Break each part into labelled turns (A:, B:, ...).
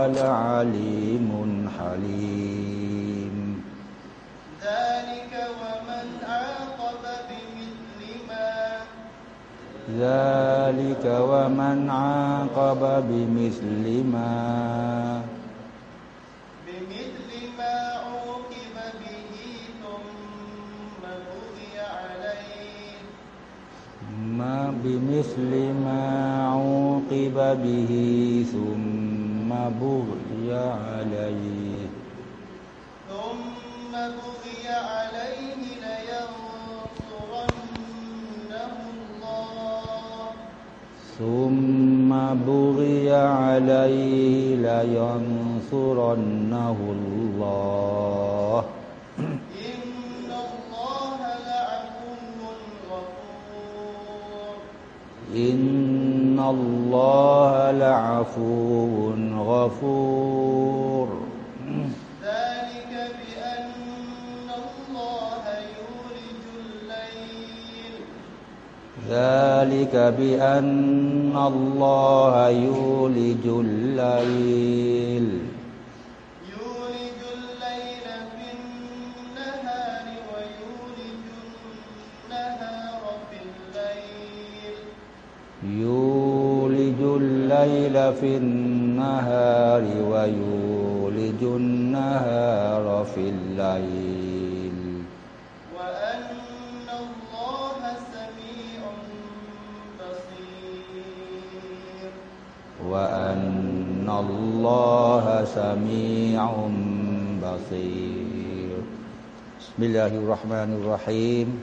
A: العليم حليم.
B: ذلك ومن عاقب بمثل ما
A: ذلك ومن عاقب بمثل ما
B: بمثل ما عوقب به ثم بغي عليه.
A: ما بمثل ما عوقب به ثم بغي عليه.
B: ثم بغي عليه لينصرنه الله.
A: ثم بغي عليه لينصرنه الله.
B: إن الله لعفو غفور.
A: إن الله لعفو غفور.
B: ذلك بأن الله يولج الليل.
A: ذلك بأن الله يولج الليل.
B: يولج الليل في النهار ويولج النهار في الليل. وأن الله سميع بصير.
A: وأن الله سميع بصير. بسم الله الرحمن الرحيم.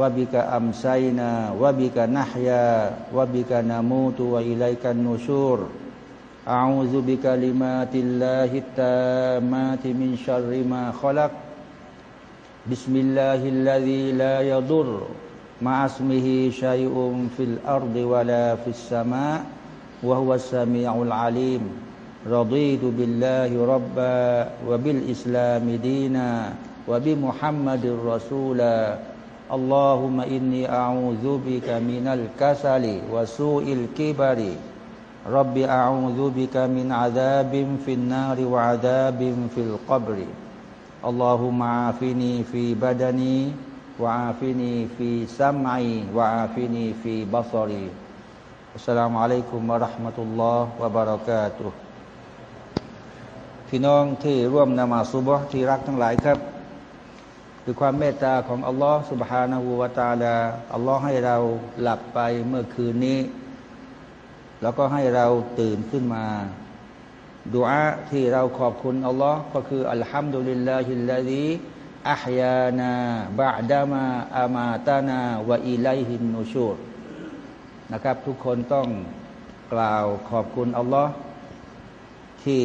A: วะบิกะอัมไซนาวะบิกะนัฮยาวะบิกะนามูตุวะอิไลกันนูชูร أعوذ بكلمات الله التامات من شر ما خلق. بسم الله الذي لا يضر مع اسمه شيء في الأرض ولا في السماء وهو السميع العليم. رضيت بالله ربا وبالإسلام دينا وبمحمد رسولا اللهم إني أعوذ بك من الكسل وسوء الكبر رب أعوذ بك من عذاب في النار وعذاب في القبر اللهم عافني في بدني وعافني في سمعي وعافني في بصري السلام عليكم ورحمة الله وبركاتهพี่น้องที่ร่วมนมาสุบฮ์ที่รักทั้งหลายครับ คือความเมตตาของอัลลอฮ์สุบฮานาหูวาตาลาอัลลอฮ์ให้เราหลับไปเมื่อคืนนี้ แล้วก็ให้เราตื่นขึ้นมาดูอาที่เราขอบคุณอัลลอฮ์ก็คืออัลฮัมดุลิลลาฮิลลาดีอัพยานาบะดามะอามาตานาวะอิไลฮินนูชูดนะครับ ทุกคนต้องกล่าวขอบคุณอัลลอฮ์ที่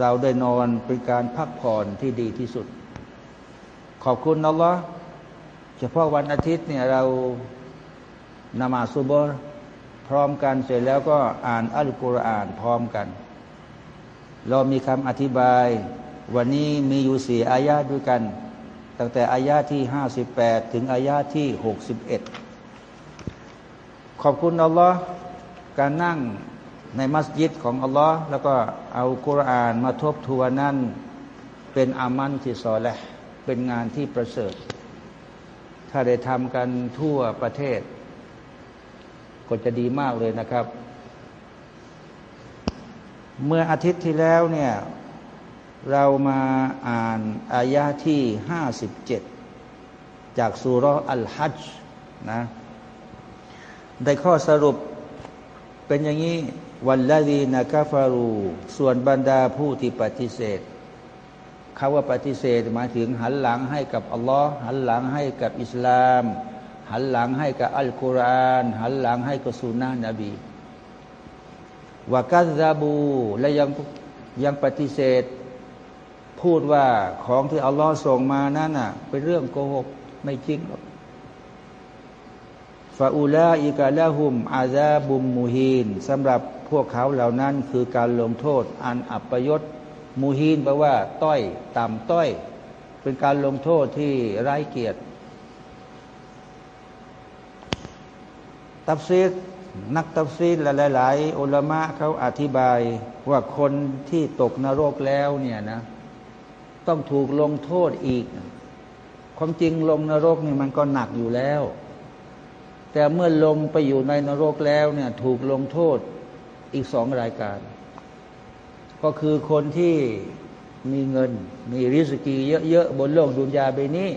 A: เราได้นอนเป็นการพักผ่อนที่ดีที่สุด ขอบคุณอัลลอฮ์เฉพาะวันอาทิตย์เนี่ยเรานมาซุบฮ์พร้อมกันเสร็จแล้วก็อ่านอัลกุรอานพร้อมกัน เรามีคำอธิบาย วันนี้มีอยู่สี่อายาด้วยกัน ตั้งแต่อายาที่ห้าสิบแปดถึงอายาที่หกสิบเอ็ดขอบคุณอัลลอฮ์การนั่งในมัสยิดของอัลลอฮ์แล้วก็เอากุรอานมาทบทวนนั้นเป็นอามันที่ซอแหลห์ เป็นงานที่ประเสริฐ ถ้าได้ทำกันทั่วประเทศ ก็จะดีมากเลยนะครับ เมื่ออาทิตย์ที่แล้วเนี่ยเรามาอ่านอายาที่ห้าสิบเจ็ดจากสุรอัลฮัจนะได้ข้อสรุปเป็นอย่างนี้ วันละดีนะกาฟารู ส่วนบรรดาผู้ที่ปฏิเสธ คาว่าปฏิเสธหมายถึงหันหลังให้กับอัลลอฮ์หันหลังให้กับอิสลาม หันหลังให้กับอัลกุรอานหันหลังให้กับสุนนะนบีวากัซาบูและยังยังปฏิเสธ พูดว่าของที่อัลลอฮ์ส่งมานั้นน่ะเป็นเรื่องโกหกไม่จริงหรอกฟาอูลาอิกาลาหุม อาซาบุมมูฮีนสำหรับพวกเขาเหล่านั้นคือการลงโทษอันอัปยศ มูฮีนแปลว่า ต้อย ต่ำต้อย เป็นการลงโทษที่ไร้เกียรติ ตับซีดนักตับซีดหลายๆอุลามะเขาอธิบายว่าคนที่ตกนรกแล้วเนี่ยนะ ต้องถูกลงโทษอีก ความจริงลงนรกนี่มันก็หนักอยู่แล้ว แต่เมื่อลงไปอยู่ในนรกแล้วเนี่ย ถูกลงโทษอีกสองรายการ ก็คือคนที่มีเงิน มีริสกีเยอะๆบนโลกดุนยาใบนี้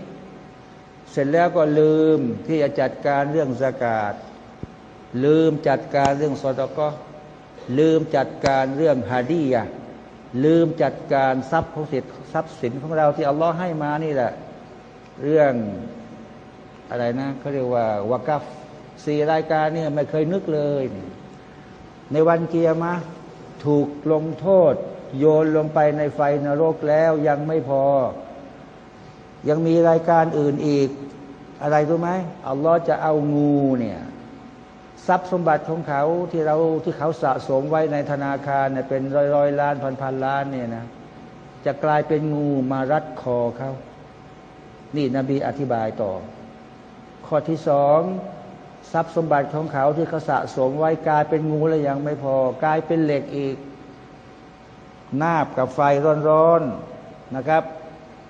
A: เสร็จแล้วก็ลืมที่จะจัดการเรื่องสกาดลืมจัดการเรื่องสอดก็ลืมจัดการเรื่องฮาดียะลืมจัดการทรัพย์ของสิทธิทรัพย์สินของเราที่อัลลอฮ์ให้มานี่แหละ เรื่องอะไรนะเขาเรียกว่าวากัฟสี่รายการเนี่ยไม่เคยนึกเลย ในวันเกียร์มา ถูกลงโทษ โยนลงไปในไฟนรกแล้วยังไม่พอ ยังมีรายการอื่นอีก อะไรรู้ไหมอัลลอฮ์จะเอางูเนี่ยทรัพย์สมบัติของเขาที่เราที่เขาสะสมไว้ในธนาคารเนี่ยเป็นร้อยร้อยล้านพันพันล้านเนี่ยนะจะกลายเป็นงูมารัดคอเขา นี่นบีอธิบายต่อ ข้อที่สอง ทรัพย์สมบัติของเขาที่เขาสะสมไว้กลายเป็นงูแล้วยังไม่พอกลายเป็นเหล็กอีกนาบกับไฟร้อนๆนะครับ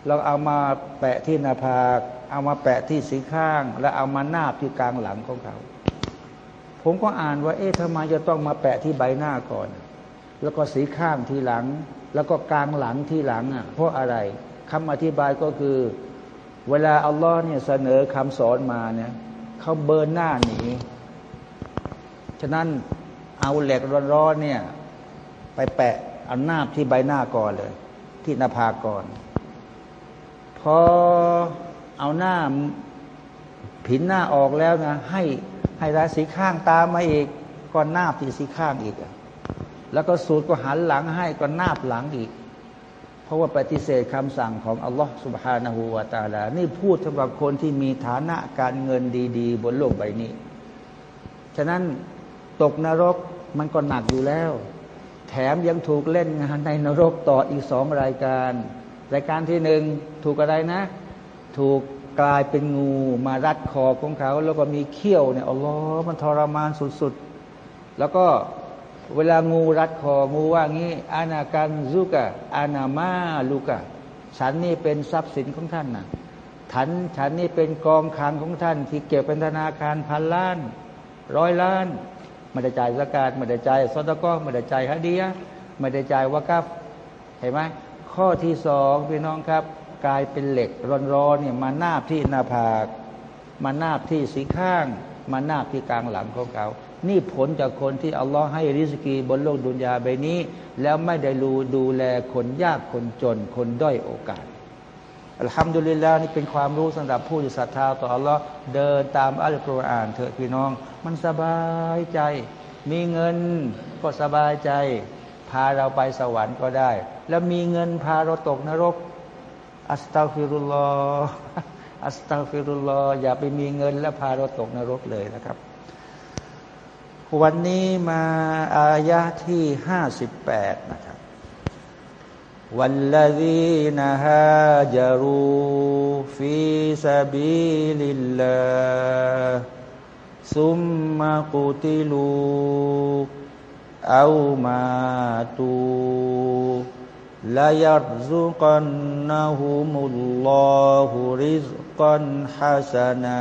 A: เราเอามาแปะที่หน้าภาก เอามาแปะที่สีข้าง แล้วเอามานาบที่กลางหลังของเขา ผมก็อ่านว่า เอ๊ะทำไมจะต้องมาแปะที่ใบหน้าก่อน แล้วก็สีข้างทีหลัง แล้วก็กลางหลังทีหลังอะ เพราะอะไรคำอธิบายก็คือ เวลาอัลลอฮ์เนี่ยเสนอคำสอนมาเนี่ย เขาเบิร์นหน้าหนี ฉะนั้นเอาเหล็กร้อนๆเนี่ย ไปแปะเอาหน้าที่ใบหน้าก่อนเลย ที่หน้าผากก่อน พอเอาหน้าผินหน้าออกแล้วนะ ให้ให้ราสีข้างตามมาอีกก็นาที่สีข้างอีก แล้วก็สูตรก็หันหลังให้ก็นาหลังอีก เพราะว่าปฏิเสธคำสั่งของอัลลอฮฺสุบฮานาหูวาตาลานี่พูดสำหรับคนที่มีฐานะการเงินดี ๆ บนโลกใบนี้ ฉะนั้นตกนรกมันก็หนักอยู่แล้ว แถมยังถูกเล่นงานในนรกต่ออีกสองรายการ รายการที่หนึ่งถูกอะไรนะ ถูกกลายเป็นงูมารัดคอของเขา แล้วก็มีเขี้ยวเนี่ยอัลลอฮ์มันทรมานสุดๆ แล้วก็ เวลางูรัดคองูว่างี้อานาการซุกะอานามาลูกะฉันนี่เป็นทรัพย์สินของท่านนะฉันฉันนี่เป็นกองคลังของท่าน ที่เก็บเป็นธนาคารพันล้านร้อยล้านไม่ได้จ่ายสกาดไม่ได้จ่ายซอตก็ไม่ได้จ่ายฮะดียไม่ได้จ่ายวากัฟเห็นไหมข้อที่สองพี่น้องครับ กลายเป็นเหล็กร้อนๆเนี่ยมานาบที่หน้าผาก มานาบที่สีข้าง มานาบที่กลางหลังของเขา นี่ผลจากคนที่อัลลอฮ์ให้ริสกีบนโลกดุนยาใบนี้ แล้วไม่ได้รูดูแลคนยากคนจน คนด้อยโอกาสอัลฮัมดุลิลลาห์นี่เป็นความรู้สำหรับผู้ที่ศรัทธาต่ออัลลอฮ์เดินตามอัลกุรอานเถอะพี่น้อง มันสบายใจ มีเงินก็สบายใจ พาเราไปสวรรค์ก็ได้ แล้วมีเงินพาเราตกนรก อัสตัฟิรุลลอฮ์อัสตัฟิรุลลอฮ์อย่าไปมีเงินแล้วพาเราตกนรกเลยนะครับ วันนี้มาอายะที่ห้าสิบแปดนะครับวันละดีนะฮะจารูฟิสบิลิลลาซุมมะกุติลูเอามาตูลายัรซุกันนะฮุมุลลอฮุริซกันฮัสนา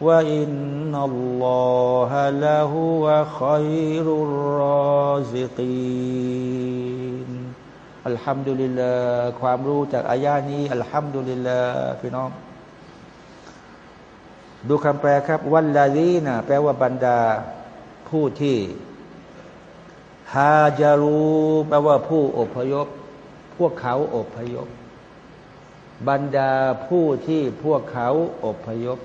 A: وإن الله لهو خير الرازقين อัลฮัมดุลิลลาห์ความรู้จากอายานี้ อัลฮัมดุลิลลาห์พี่น้อง ดูคำแปลครับ วันลาลีนะแปลว่าบรรดาผู้ที่ฮาจารูแปลว่าผู้อพยพ พวกเขาอพยพ บรรดาผู้ที่พวกเขาอพยพ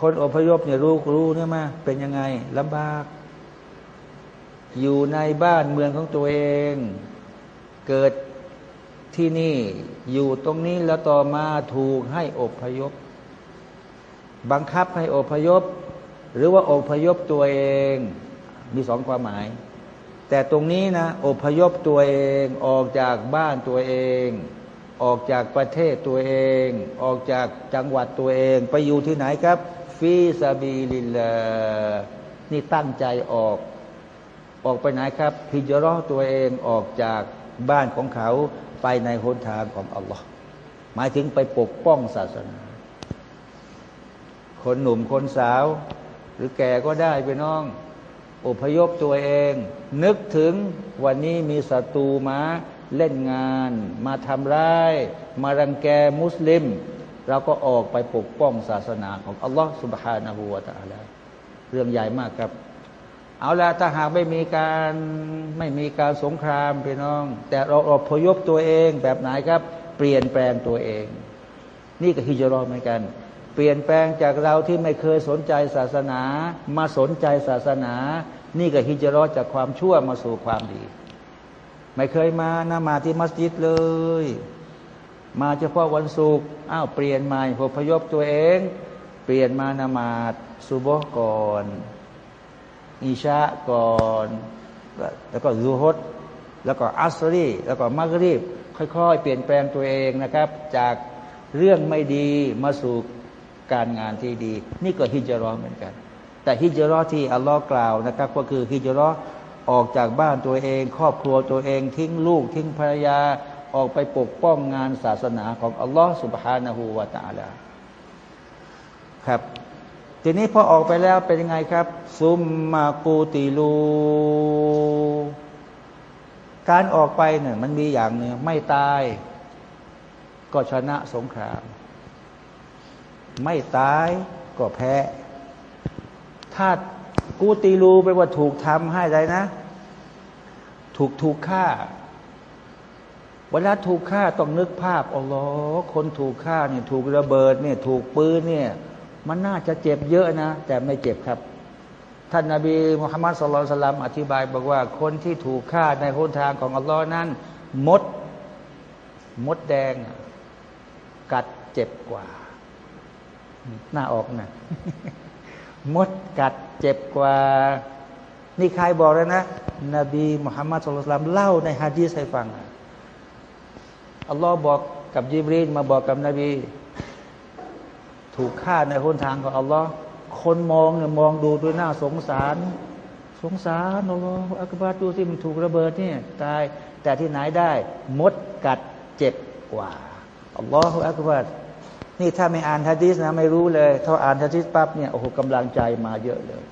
A: คนอพยพเนี่ยรู้รู้เนี่ยมาเป็นยังไงลำบาก อยู่ในบ้านเมืองของตัวเอง เกิดที่นี่อยู่ตรงนี้แล้วต่อมาถูกให้อพยพ บังคับให้อพยพ หรือว่าอพยพตัวเองมีสองความหมาย แต่ตรงนี้นะอพยพตัวเองออกจากบ้านตัวเอง ออกจากประเทศตัวเอง ออกจากจังหวัดตัวเอง ไปอยู่ที่ไหนครับ ฟีซาบีลิลานี่ตั้งใจออก ออกไปไหนครับ พิจารณาตัวเองออกจากบ้านของเขาไปในหนทางของอัลลอฮ์หมายถึงไปปกป้องศาสนา คนหนุ่มคนสาว หรือแก่ก็ได้ไปน้อง อพยพตัวเอง นึกถึงวันนี้มีศัตรูมาเล่นงาน มาทำร้าย มารังแกมุสลิม เราก็ออกไปปกป้องศาสนาของอัลลอฮฺสุบฮานาหูวาตาลาเรื่องใหญ่มากครับ เอาละถ้าหากไม่มีการไม่มีการสงครามพี่น้อง แต่เราอพยพตัวเองแบบไหนครับ เปลี่ยนแปลงตัวเอง นี่ก็ฮิจรอเหมือนกัน เปลี่ยนแปลงจากเราที่ไม่เคยสนใจศาสนา มาสนใจศาสนา นี่ก็ฮิจรอจากความชั่วมาสู่ความดี ไม่เคยมานะมาที่มัสยิดเลย มาเฉพาะวันศุกร์อ้าวเปลี่ยนใหม่พพยพตัวเอง เปลี่ยนมานามาดซุบฮ์ก่อนอิชาก่อน แล้วก็ยูฮดแล้วก็อัสรีแล้วก็มักรีบ ค่อยๆ เปลี่ยนแปลงตัวเองนะครับ จากเรื่องไม่ดีมาสู่การงานที่ดี นี่ก็ฮิจรอเหมือนกัน แต่ฮิจรอที่อัลลอฮ์กล่าวนะครับ ก็คือฮิจรอออกจากบ้านตัวเอง ครอบครัวตัวเอง ทิ้งลูก ทิ้งภรรยา ออกไปปกป้องงานศาสนาของอัลลอฮ์สุบฮานาหูวาตาลาครับ ทีนี้พอออกไปแล้วเป็นยังไงครับ ซุมมากูติลู การออกไปเนี่ยมันมีอย่างหนึ่งไม่ตาย ก็ชนะสงคราม ไม่ตายก็แพ้ ถ้ากูตีรูไปว่าถูกทำให้ไรนะ ถูกถูกฆ่า เวลาถูกฆ่าต้องนึกภาพอ๋อคนถูกฆ่าเนี่ยถูกระเบิดเนี่ยถูกปืนเนี่ย มันน่าจะเจ็บเยอะนะ แต่ไม่เจ็บครับ ท่านนาบีมุฮัมมัดสุลลัลสลัมอธิบายบอกว่าคนที่ถูกฆ่าในหนทางของอัลลอฮ์นั้น มด มดแดง กัดเจ็บกว่า หน้าออกนะมดกัดเจ็บกว่า นี่ใครบอกแล้วนะ นบีมุฮัมมัดสุลตัมเล่าในฮะดีษให้ฟังอั อัลลอฮ์บอกกับยิบรีนมาบอกกับนบี ถูกฆ่าในหนทางของอัลลอฮ์คนมองเนี่ยมองดูด้วยหน้าสงสาร สงสารอัลลอฮ์อักบารดูที่มันถูกระเบิดเนี่ยตายแต่ที่ไหนได้ มดกัดเจ็บกว่าอัลลอฮฺอักบารนี่ถ้าไม่อ่านฮะดีษนะไม่รู้เลย ถ้าอ่านฮะดีษปั๊บเนี่ยโอ้โหกำลังใจมาเยอะเลย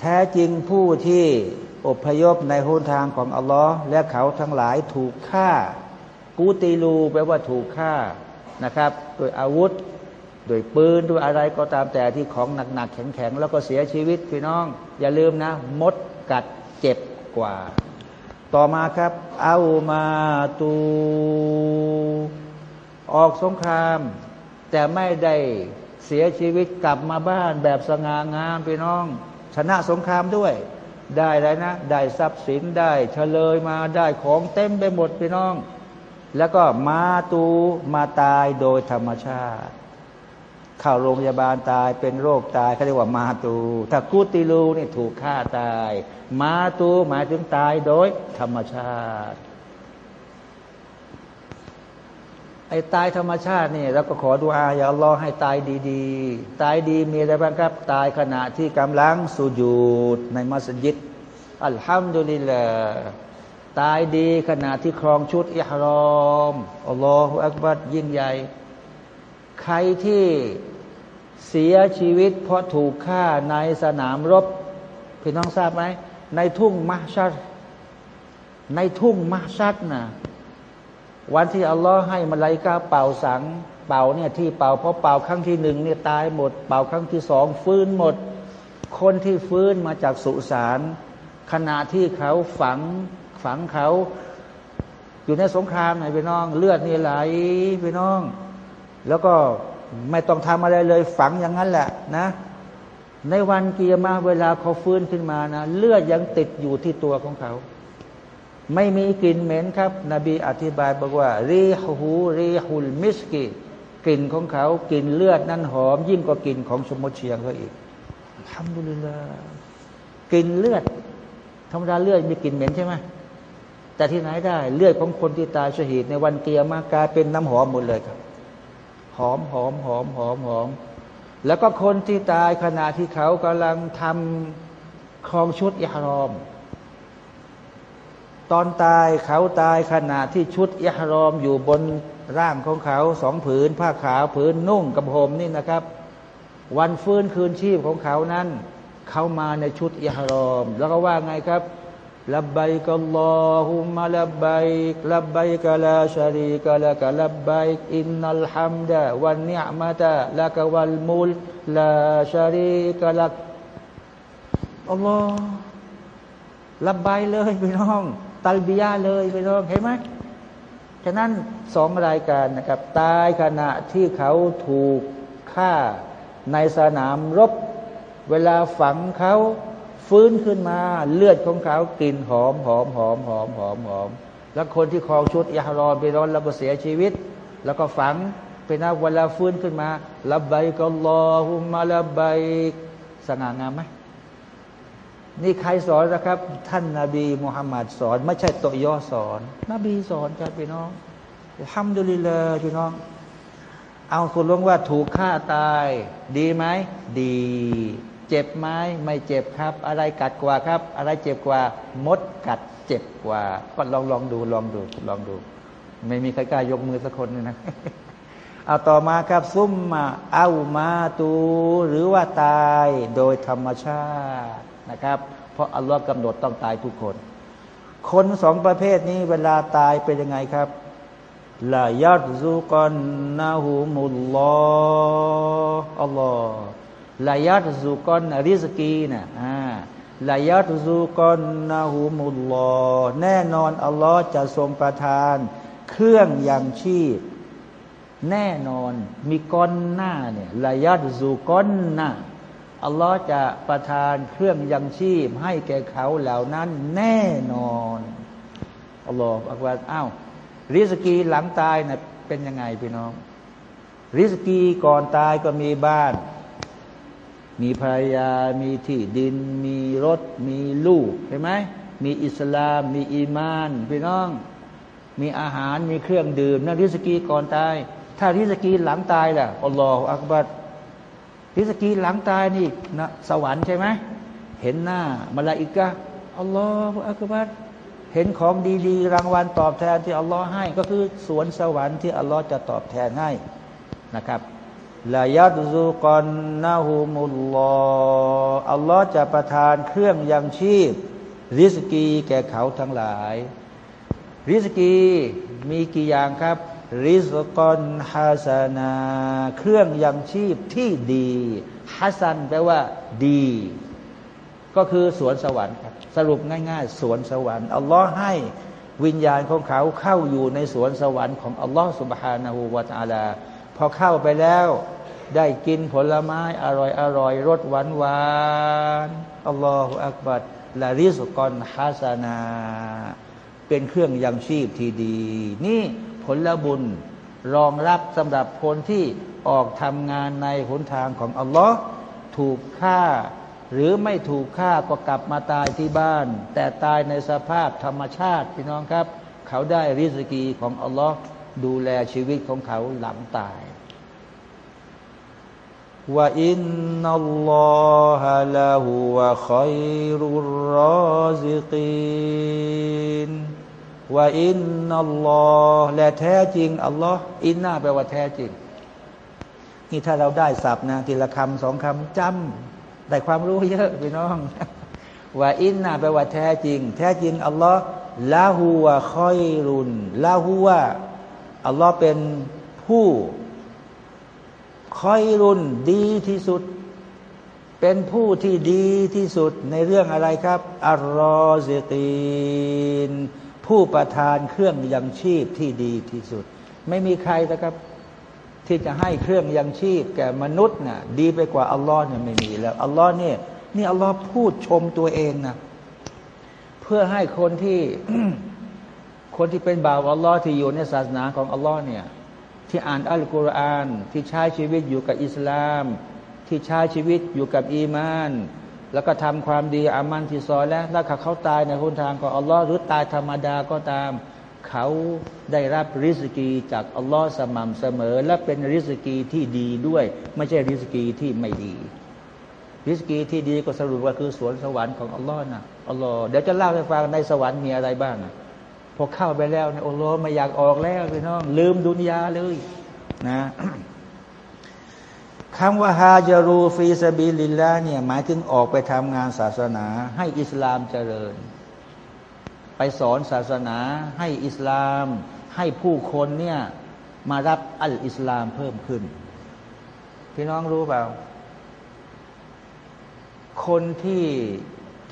A: แท้จริงผู้ที่ อบพยพในหนทางของอัลลอฮ์และเขาทั้งหลายถูกฆ่า กูตีลูแปลว่าถูกฆ่านะครับ โดยอาวุธ โดยปืนด้วยอะไรก็ตามแต่ที่ของหนักๆแข็งๆ แล้วก็เสียชีวิตพี่น้อง อย่าลืมนะ มดกัดเจ็บกว่า ต่อมาครับ เอามาตู ออกสงคราม แต่ไม่ได้เสียชีวิตกลับมาบ้านแบบสง่างามพี่น้อง ชนะสงครามด้วย ได้แล้วนะ ได้ทรัพย์สินได้เฉลยมาได้ของเต็มไปหมดพี่น้อง แล้วก็มาตูมาตายโดยธรรมชาติเข้าโรงพยาบาลตายเป็นโรคตายเขาเรียกว่ามาตู ถ้ากูติลูนี่ถูกฆ่าตาย มาตูหมายถึงตายโดยธรรมชาติ ไอ้ตายธรรมชาตินี่เราก็ขอดูอาอย่าลอให้ตายดีๆ ตายดีมีอะไรบ้างครับ ตายขณะที่กำลังสุญูดในมัสยิดอัลฮัมดุลิลละตายดีขณะที่ครองชุดอิฮรอมอัลลอฮฺอักบัดยิ่งใหญ่ ใครที่เสียชีวิตเพราะถูกฆ่าในสนามรบ พี่น้องทราบไหมในทุ่งมัชชัดในทุ่งมาชัดนะ วันที่อัลลอฮ์ให้มาลายกาเป่าสัง เป่าเนี่ยที่เป่าเพราะเป่าครั้งที่หนึ่งเนี่ยตายหมด เป่าครั้งที่สองฟื้นหมด คนที่ฟื้นมาจากสุสานขณะที่เขาฝังฝังเขาอยู่ในสงครามไหนพี่น้อง เลือดนี่ไหลพี่น้อง แล้วก็ไม่ต้องทำอะไรเลยฝังอย่างนั้นแหละนะ ในวันเกียร์มาเวลาเขาฟื้นขึ้นมานะ เลือดยังติดอยู่ที่ตัวของเขา ไม่มีกลิ่นเหม็นครับ นบีอธิบายบอกว่า รีฮูรีฮุลมิสกีกลิ่นของเขากลิ่นเลือดนั้นหอม ยิ่งกว่ากลิ่นของชมดเชียงเขาอีกทำดุลิลากลิ่นเลือดธรรมดาเลือดมีกลิ่นเหม็นใช่ไหมแต่ที่ไหนได้เลือดของคนที่ตายชหีดในวันเกียร์มากลายเป็นน้ำหอมหมดเลยครับ หอมหอมหอมหอมหอม แล้วก็คนที่ตายขณะที่เขากำลังทำครองชุดอิฮรอม ตอนตายเขาตายขณะที่ชุดอิฮรอมอยู่บนร่างของเขาสองผืน ผ้าขาวผืนนุ่งกับผมนี่นะครับ วันฟื้นคืนชีพของเขานั้น เขามาในชุดอิฮรอม แล้วก็ว่าไงครับลับไบกัลลอฮุมะลับไบกลับไบกะลาชารีกะละกะลับไบกอินนัลฮัมดะวันเนียมะตะละกะวัลมุลลาชารีกะลักอัลลอฮ์ลับไบเลยพี่น้อง ตัลบิยาเลยพี่น้องเห็นไหมฉะนั้นสองรายการนะครับ ตายขณะที่เขาถูกฆ่าในสนามรบ เวลาฝังเขาฟื้นขึ้นมาเลือดของเขากลิ่นหอมหอมหอมหอมหอมหอมแล้วคนที่คลองชุดอิฮรอมไปร้อนแล้วก็เสียชีวิต แล้วก็ฝังเป็นนาเวลาฟื้นขึ้นมาลับใบก็รอฮุมาลับใบสง่างามไหม นี่ใครสอนนะครับ ท่านนาบีมุฮัมมัดสอน ไม่ใช่ตย่อสอน นบีสอนครับพี่น้องทำดุลิลาพี่น้อง เอาคุณลงว่าถูกฆ่าตาย ดีไหมดี เจ็บไหมไม่เจ็บครับ อะไรกัดกว่าครับ อะไรเจ็บกว่ามดกัดเจ็บกว่า ก็ลองลองดูลองดูลองดู ไม่มีใครกล้ายกมือสักคนเลยนะเอาต่อมาครับซุ่มมาเอามาตู หรือว่าตายโดยธรรมชาติ นะครับ เพราะอัลลอฮ์กำหนดต้องตายทุกคน คนสองประเภทนี้เวลาตายเป็นยังไงครับลายัดซุกันนาหูมุลลออัลลอฮ์ลายัตซุกอนริสกีนะอ่าลายัตซุกอนนาหูมุลลอแน่นอน อัลลอฮ์จะทรงประทาน เครื่องยังชีพ แน่นอนมีก้อนหน้าเนี่ยลายัตซุกอนนา อัลลอฮ์จะประทานเครื่องยังชีพ ให้แก่เขาเหล่านั้นแน่นอนอัลลอฮ์บอกว่าอ้าวริสกีหลังตายนะเป็นยังไงพี่น้อง ริสกีก่อนตายก็มีบ้าน มีภรรยา มีที่ดิน มีรถ มีลูกเห็นไหมมีอิสลาม มีอีมานพี่น้อง มีอาหารมีเครื่องดื่มนั่นริสกีก่อนตาย ถ้าริสกีหลังตายล่ะอัลลอฮฺอักบัด ริสกีหลังตายนี่นะสวรรค์ใช่ไหมเห็นหน้ามาลาอิกะอัลลอฮฺอักบัดเห็นของดีๆ รางวัลตอบแทนที่อัลลอฮ์ให้ก็คือสวนสวรรค์ที่อัลลอฮ์จะตอบแทนให้นะครับลายัดซุกอนนาหูมุลลออัลลอฮ์จะประทานเครื่องยังชีพ ริสกีแก่เขาทั้งหลาย ริสกีมีกี่อย่างครับ ริสกอนฮาสนา เครื่องยังชีพที่ดีฮัสันแปลว่า ดี ก็คือสวนสวรรค์ครับสรุปง่ายๆ สวนสวรรค์อัลลอฮ์ให้วิญญาณของเขาเข้าอยู่ในสวนสวรรค์ของอัลลอฮ์สุบฮานาหูวาตาลาพอเข้าไปแล้วได้กินผลไม้อร่อยอร่อยรสหวานหวานอัลลอฮฺอักบัดลาริสกอนฮาสนา เป็นเครื่องยังชีพที่ดี นี่ ผลบุญ รองรับสำหรับคนที่ออกทำงานในหนทางของอัลลอฮ์ถูกฆ่า หรือไม่ถูกฆ่าก็กลับมาตายที่บ้าน แต่ตายในสภาพธรรมชาติพี่น้องครับ เขาได้ริสกีของอัลลอฮ์ดูแลชีวิตของเขาหลังตายว่าอินนัลลอฮะลาหูวะขัยรุรรอซิกีน ว่าอินนัลลอฮ์และแท้จริง อัลลอฮ์อินน่าแปลว่าแท้จริง นี่ถ้าเราได้สับนะทีละคำสองคำจำได้ความรู้เยอะพี่น้อง ว่าอินนาแปลว่าแท้จริง แท้จริง อัลลอฮ์ละหัวคอยรุนละหัวอัลลอฮ์เป็นผู้คอยรุนดีที่สุด เป็นผู้ที่ดีที่สุดในเรื่องอะไรครับอัลลอฮ์ซิกีน ผู้ประทานเครื่องยังชีพที่ดีที่สุด ไม่มีใครนะครับ ที่จะให้เครื่องยังชีพ แก่มนุษย์น่ะดีไปกว่าอัลลอฮ์เนี่ยไม่มีแล้วอัลลอฮ์เนี่ยนี่อัลลอฮ์พูดชมตัวเองนะเพื่อให้คนที่คนที่เป็นบ่าวอัลลอฮ์ที่อยู่ในศาสนาของอัลลอฮ์เนี่ยที่อ่านอัลกุรอาน ที่ใช้ชีวิตอยู่กับอิสลาม ที่ใช้ชีวิตอยู่กับอีมาน แล้วก็ทำความดีอามันที่ซอยแล้วแล้วเขาตายในหนทางของอัลลอฮ์หรือตายธรรมดาก็ตาม เขาได้รับริสกีจากอัลลอฮ์สม่ำเสมอ และเป็นริสกีที่ดีด้วย ไม่ใช่ริสกีที่ไม่ดี ริสกีที่ดีก็สรุปว่าคือสวนสวรรค์ของอัลลอฮ์นะอัลลอฮ์เดี๋ยวจะเล่าให้ฟังในสวรรค์มีอะไรบ้างนะพอเข้าไปแล้วเนี่ยอัลลอฮ์ไม่อยากออกแล้วพี่น้องลืมดุนยาเลย นะ คำว่าฮาจารูฟีซาบิลิลลาเนี่ยหมายถึงออกไปทำงานศาสนา ให้อิสลามเจริญ ไปสอนศาสนา ให้อิสลาม ให้ผู้คนเนี่ยมารับอัลอิสลามเพิ่มขึ้น พี่น้องรู้เปล่า คนที่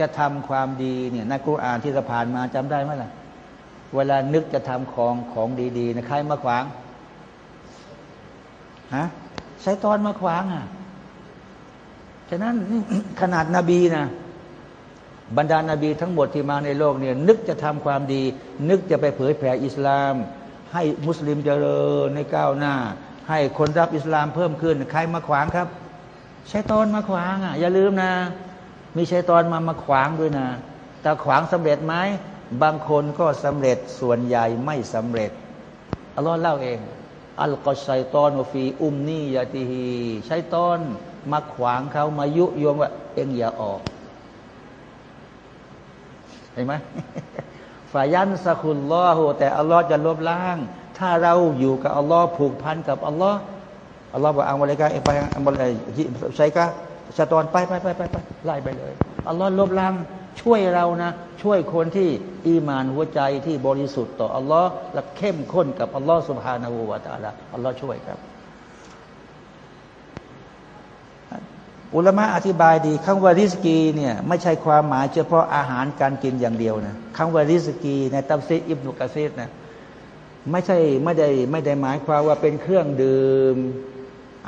A: จะทำความดีเนี่ยในกุรอานที่เราผ่านมาจำได้ไหมล่ะ เวลานึกจะทำของของดีๆนะใครมาขวางฮะ ใช้ตอนมาขวางอะฉะนั้นขนาดนบีนะบรรดานาบีทั้งหมดที่มาในโลกเนี่ยนึกจะทำความดี นึกจะไปเผยแผ่อิสลาม ให้มุสลิมเจริญในก้าวหน้า ให้คนรับอิสลามเพิ่มขึ้น ใครมาขวางครับใช้ตอนมาขวางอะอย่าลืมนะ มีใช้ตอนมามาขวางด้วยนะ แต่ขวางสำเร็จไหมบางคนก็สำเร็จส่วนใหญ่ไม่สำเร็จอัลลอฮ์เล่าเอง อัลกอชัยตอนฟีอุมนียาติฮีใช้ตอนมาขวางเขามายุยงว่า เอ็งอย่าออก เห็นไหมฝ่ายันสกุลลอฮูแต่อัลลอฮ์จะลบล้าง ถ้าเราอยู่กับอัลลอฮ์ผูกพันกับอัลลอฮ์อัลลอฮ์บอกอังวะเลกาเอไปอังวะเลใช้กะชาตอนไปไปไปไปไปไล่ไปเลยอัลลอฮ์ลบล้าง ช่วยเรานะ ช่วยคนที่อีมานหัวใจที่บริสุทธิ์ต่ออัลลอฮ์และเข้มข้นกับอัลลอฮ์สุบฮานาหูวาตาละอัลลอฮ์ช่วยครับ อุลมะอธิบายดีคำว่าริสกีเนี่ยไม่ใช่ความหมายเฉพาะอาหารการกินอย่างเดียวนะคำว่าริสกีในตัฟซีอิบนุกะซีดนะไม่ใช่ไม่ได้ไม่ได้หมายความว่าเป็นเครื่องดื่ม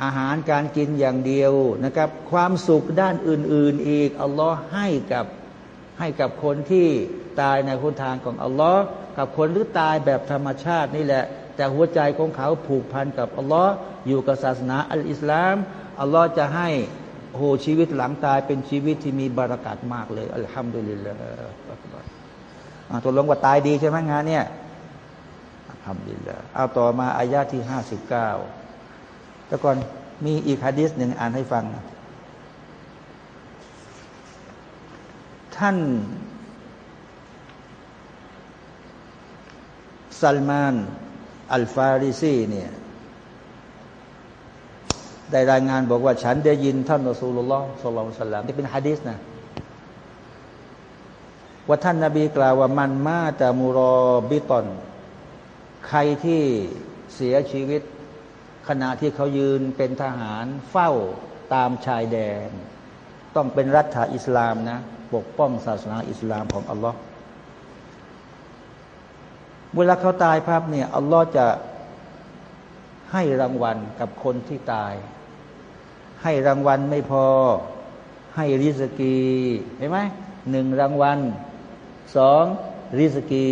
A: อาหารการกินอย่างเดียวนะครับ ความสุขด้านอื่น ๆ อีกอัลลอฮ์ให้กับ ให้กับคนที่ตายในคุณทางของอัลลอฮ์กับคนหรือตายแบบธรรมชาตินี่แหละ แต่หัวใจของเขาผูกพันกับอัลลอฮ์อยู่กับศาสนาอัลอิสลามอัลลอฮ์จะให้โหชีวิตหลังตายเป็นชีวิตที่มีบารักัดมากเลยอัลฮัมดุลิลลาห์ตัวลงว่าตายดีใช่ไหมงานเนี่ยอัลฮัมดุลิลลาห์เอาต่อมาอายาที่ห้าสิบเก้าแต่ก่อนมีอีกฮะดิษหนึ่งอ่านให้ฟัง ท่านซัลมานอัลฟาริซีเนี่ยได้รายงานบอกว่า ฉันได้ยินท่านอัสูลุลลอฮ์สุลลัลสลามที่เป็นฮะดีษนะว่าท่านนาบีกล่าวว่ามันมาแตามูรอบิตอนใครที่เสียชีวิต ขณะที่เขายืนเป็นทหารเฝ้าตามชายแดน ต้องเป็นรัฐอิสลามนะ ปกป้องศาสนาอิสลามของอัลลอฮ์เวลาเขาตายภาพเนี่ยอัลลอฮ์จะให้รางวัลกับคนที่ตาย ให้รางวัลไม่พอ ให้ริสกีเห็นไหมหนึ่งรางวัลสองริสกี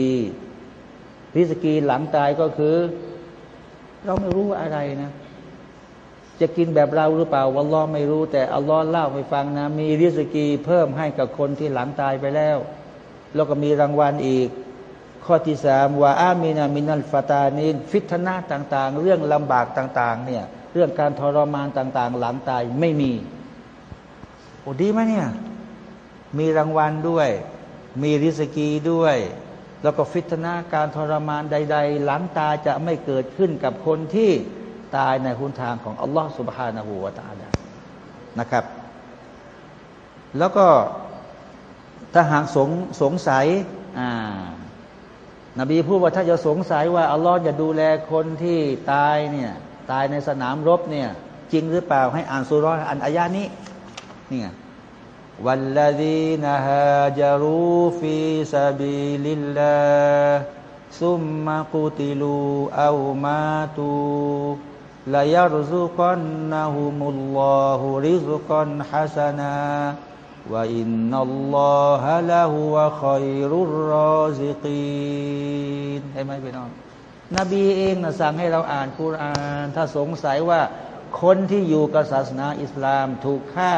A: ริสกีหลังตายก็คือ เราไม่รู้อะไรนะ จะกินแบบเราหรือเปล่าวัลลอฮ์ไม่รู้ แต่อัลลอฮ์เล่าให้ฟังนะ มีริสกีเพิ่มให้กับคนที่หลังตายไปแล้ว แล้วก็มีรางวัลอีก ข้อที่สามว่าอามีนามินัลฟาตานีฟิตนาต่าง ๆ เรื่องลำบากต่าง ๆ เนี่ย เรื่องการทรมานต่าง ๆ หลังตายไม่มีโอ้ดีไหมเนี่ย มีรางวัลด้วย มีริสกีด้วย แล้วก็ฟิตนาการทรมานใด ๆ หลังตาจะไม่เกิดขึ้นกับคนที่ ตายในหุนทางของอัลลอฮฺสุบฮานาหูวาตาลานะครับ แล้วก็ถ้าหากสงสงสัยอ่านบีพูดว่าถ้าจะสงสัยว่าอัลลอฮ์จะดูแลคนที่ตายเนี่ยตายในสนามรบเนี่ยจริงหรือเปล่าให้อ่านสุรอันอายานี้นี่ไงวัลลดีนฮาจารูฟีซาบิลิลลาซุมมากุติลูอามาตู ลายรซุกันนะฮุมุลลอฮุริซุกันฮัสนาว่าอินนัลลอฮะละฮุวะคอยรุรรอซิกีนให้ไหมพี่น้องนบีเองนะสั่งให้เราอ่านคุราน ถ้าสงสัยว่าคนที่อยู่กับศาสนาอิสลามถูกฆ่า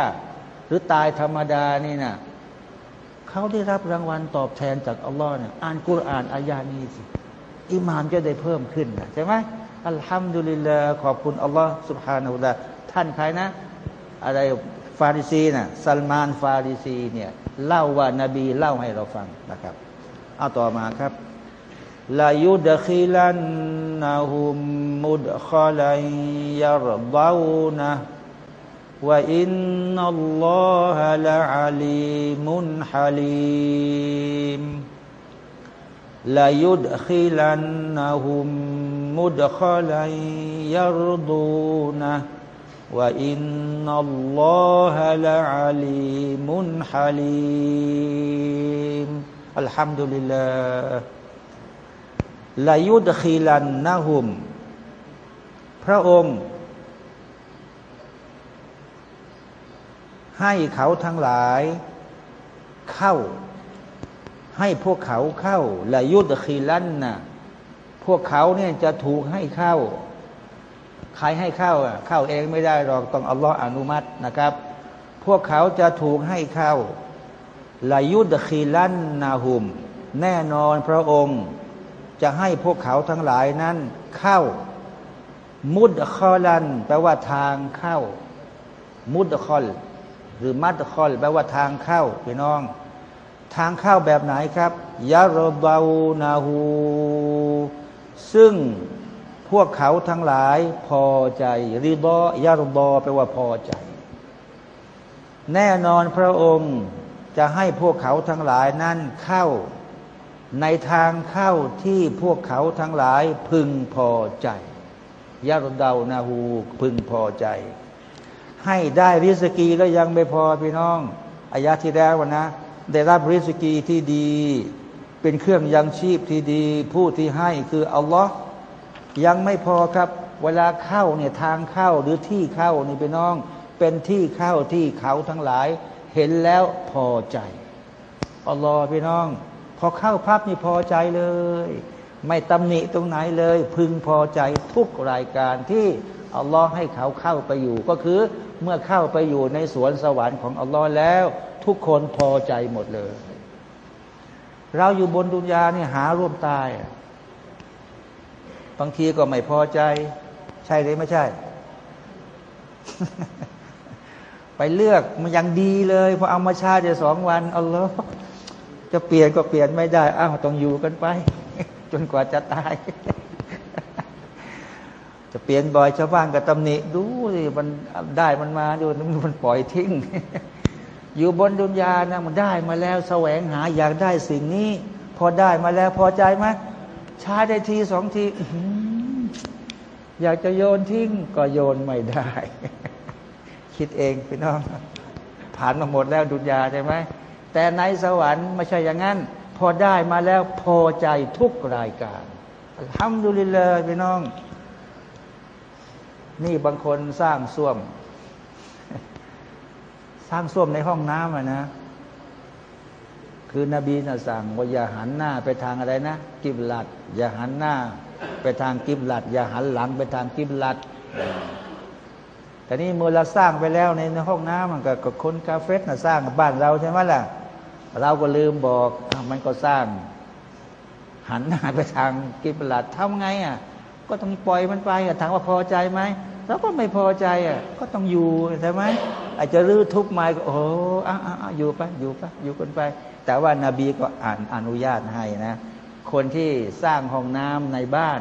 A: หรือตายธรรมดานี่นะเขาได้รับรางวัลตอบแทนจากอัลลอฮ์เนี่ยอ่านกุรานอายานี้สิอิมานจะได้เพิ่มขึ้นนะใช่ไหม อัลฮัมดุลิลลาขอบคุณอัลลอฮ์สุบฮานาอูลาท่านใครนะ อะไรฟาริซีนะ่ะซัลมานฟาริซีเนี่ยเล่าว่านาบีเล่าให้เราฟังนะครับเอาต่อมาครับลายุดขิลันนะฮุมมุดขลัยยรดาวนะว่าอินนัลลอฮะละอาลีมุนฮาลีม ลายุดขิลันนะฮุมมุดขลัยยรดูนะว่าอินนัลลอฮะละอาลีมุนฮาลีมอัลฮัมดุลิลลาลายุดขิลันนะฮุม พระองค์ ให้เขาทั้งหลาย เข้า ให้พวกเขาเข้าละยุดขีลันนะพวกเขาเนี่ยจะถูกให้เข้า ใครให้เข้าอะเข้าเองไม่ได้หรอกต้องอัลลอฮ์อนุมัตินะครับ พวกเขาจะถูกให้เข้าลายุดคีลันนาหุม แน่นอนพระองค์จะให้พวกเขาทั้งหลายนั้นเข้า มุดคอลันแปลว่าทางเข้า มุดคอล หรือมัดคอลแปลว่าทางเข้าพี่น้อง ทางเข้าแบบไหนครับยารบานาหูซึ่งพวกเขาทั้งหลายพอใจริบอยารบอแปลว่าพอใจ แน่นอนพระองค์จะให้พวกเขาทั้งหลายนั้นเข้า ในทางเข้าที่พวกเขาทั้งหลายพึงพอใจยารดานาหูพึงพอใจ ให้ได้ริสกีแล้วยังไม่พอพี่น้องอายาที่แล้วนะ ได้รับริสกีที่ดี เป็นเครื่องยังชีพที่ดี ผู้ที่ให้คืออัลลอฮ์ยังไม่พอครับ เวลาเข้าเนี่ยทางเข้าหรือที่เข้านี่ไปน้อง เป็นที่เข้าที่เขาทั้งหลาย เห็นแล้วพอใจอัลลอฮ์พี่น้อง พอเข้าพับนี่พอใจเลย ไม่ตำหนิตรงไหนเลย พึงพอใจทุกรายการที่อัลลอฮ์ให้เขาเข้าไปอยู่ ก็คือเมื่อเข้าไปอยู่ในสวนสวรรค์ของอัลลอฮ์แล้ว ทุกคนพอใจหมดเลย เราอยู่บนดุนยาเนี่ยหาร่วมตาย บางทีก็ไม่พอใจ ใช่หรือไม่ใช่ ไปเลือกมันยังดีเลยพอเอามาชาจะสองวันเอัลลอจะเปลี่ยนก็เปลี่ยนไม่ได้อ้าวต้องอยู่กันไป จนกว่าจะตาย จะเปลี่ยนบ่อยชาวบ้านก็ตำหนิดูสิมันได้มันมาดูมันปล่อยทิ้ง อยู่บนดุนยานะมันได้มาแล้วแสวงหาอยากได้สิ่งนี้ พอได้มาแล้วพอใจไหมใช้ได้ทีสองทีอยากจะโยนทิ้งก็โยนไม่ได้ คิดเองพี่น้อง ผ่านมาหมดแล้วดุจยาใช่ไหมแต่ในสวรรค์ไม่ใช่อย่างนั้น พอได้มาแล้วพอใจทุกรายการทำดูลิเลยพี่น้อง นี่บางคนสร้างส้วม สร้างส้วมในห้องน้ำอะนะ คือนบีนะสั่งว่าอย่าหันหน้าไปทางอะไรนะ กิบลัด อย่าหันหน้า ไปทางกิบลัด อย่าหันหลังไปทางกิบลัดแต่นี่เมื่อเราสร้างไปแล้วในห้องน้ำมันก็คนกาเฟสนะสร้างบ้านเราใช่ไหมล่ะ เราก็ลืมบอกมันก็สร้าง หันหน้าไปทางกิบลัดทำไงอะก็ต้องปล่อยมันไปถามว่าพอใจไหม เราก็ไม่พอใจอะ ก็ต้องอยู่ใช่ไหมอาจจะรื้อทุบไม้ก็โอ้อะอยู่ไปอยู่ไปอยู่กันไป แต่ว่านาบีก็อ่านอนุญาตให้นะ คนที่สร้างห้องน้ำในบ้าน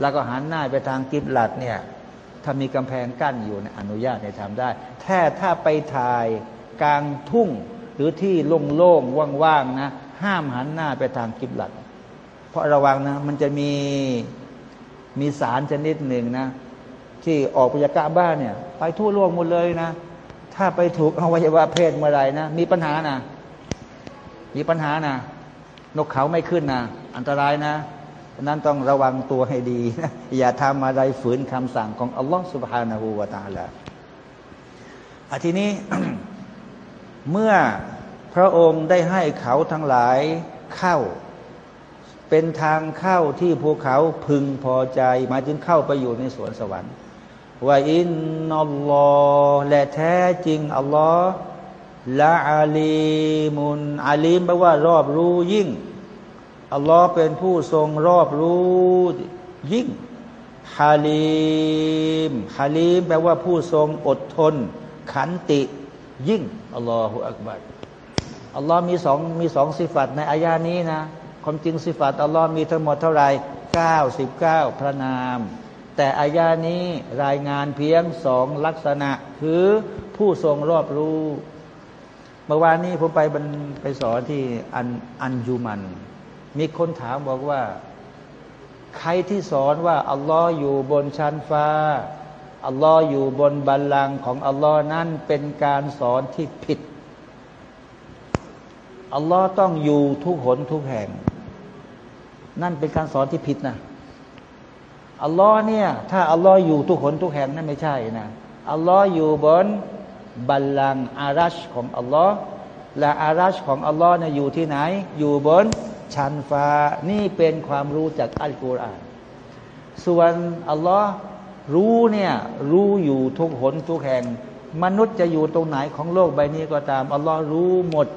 A: แล้วก็หันหน้าไปทางกิบลัดเนี่ยถ้ามีกำแพงกั้นอยู่นะอนุญาตให้ทำได้แท้ถ้าไปถ่ายกลางทุ่งหรือที่โล่งๆว่างๆนะ ห้ามหันหน้าไปทางกิบลัด เพราะระวังนะ มันจะมีมีสารชนิดหนึ่งนะ ที่ออกไปจากกาบ้านเนี่ย ไปทั่วโลกหมดเลยนะ ถ้าไปถูกอวัยวะเพศเมื่อไรนะ มีปัญหานะมีปัญหานะนกเขาไม่ขึ้นนะอันตรายนะนั้นต้องระวังตัวให้ดีนะอย่าทำอะไรฝืนคำสั่งของอัลลอฮฺสุบฮานาหูวาตาละอาทีนี้เมื่อพระองค์ได้ให้เขาทั้งหลายเข้า เป็นทางเข้าที่พวกเขาพึงพอใจมาจึงเข้าไปอยู่ในสวนสวรรค์ ว่าอินนัลลอฮ์และแท้จริงอัลลอฮ์ละอาลีมุนอาลีมแปลว่ารอบรู้ยิ่งอัลลอฮ์เป็นผู้ทรงรอบรู้ยิ่งฮาลีมฮาลีมแปลว่าผู้ทรงอดทน ขันติ ยิ่งอัลลอฮฺอักบัรอัลลอฮ์มีสองมีสองสิฟัตในอายานี้นะความจริงสิฟัตอัลลอฮ์มีทั้งหมดเท่าไหร่เก้าสิบเก้าพระนาม แต่อายานี้รายงานเพียงสองลักษณะ คือผู้ทรงรอบรู้เมื่อวานนี้ผมไปไปสอนที่อันอันยูมัน มีคนถามบอกว่า ใครที่สอนว่าอัลลอฮ์อยู่บนชั้นฟ้าอัลลอฮ์อยู่บนบัลลังก์ของอัลลอฮ์นั้นเป็นการสอนที่ผิดอัลลอฮ์ต้องอยู่ทุกหนทุกแห่ง นั่นเป็นการสอนที่ผิดนะ อัลลอฮ์เนี่ย ถ้าอัลลอฮ์อยู่ทุกหนทุกแห่งนั่นไม่ใช่นะอัลลอฮ์อยู่บนบัลลังก์อารัชของอัลลอฮ์และอารัชของอัลลอฮ์เนี่ยอยู่ที่ไหน อยู่บนชั้นฟ้านี่เป็นความรู้จากอัลกุรอานส่วนอัลลอฮ์รู้เนี่ยรู้อยู่ทุกหนทุกแห่ง มนุษย์จะอยู่ตรงไหนของโลกใบนี้ก็ตามอัลลอฮ์รู้หมด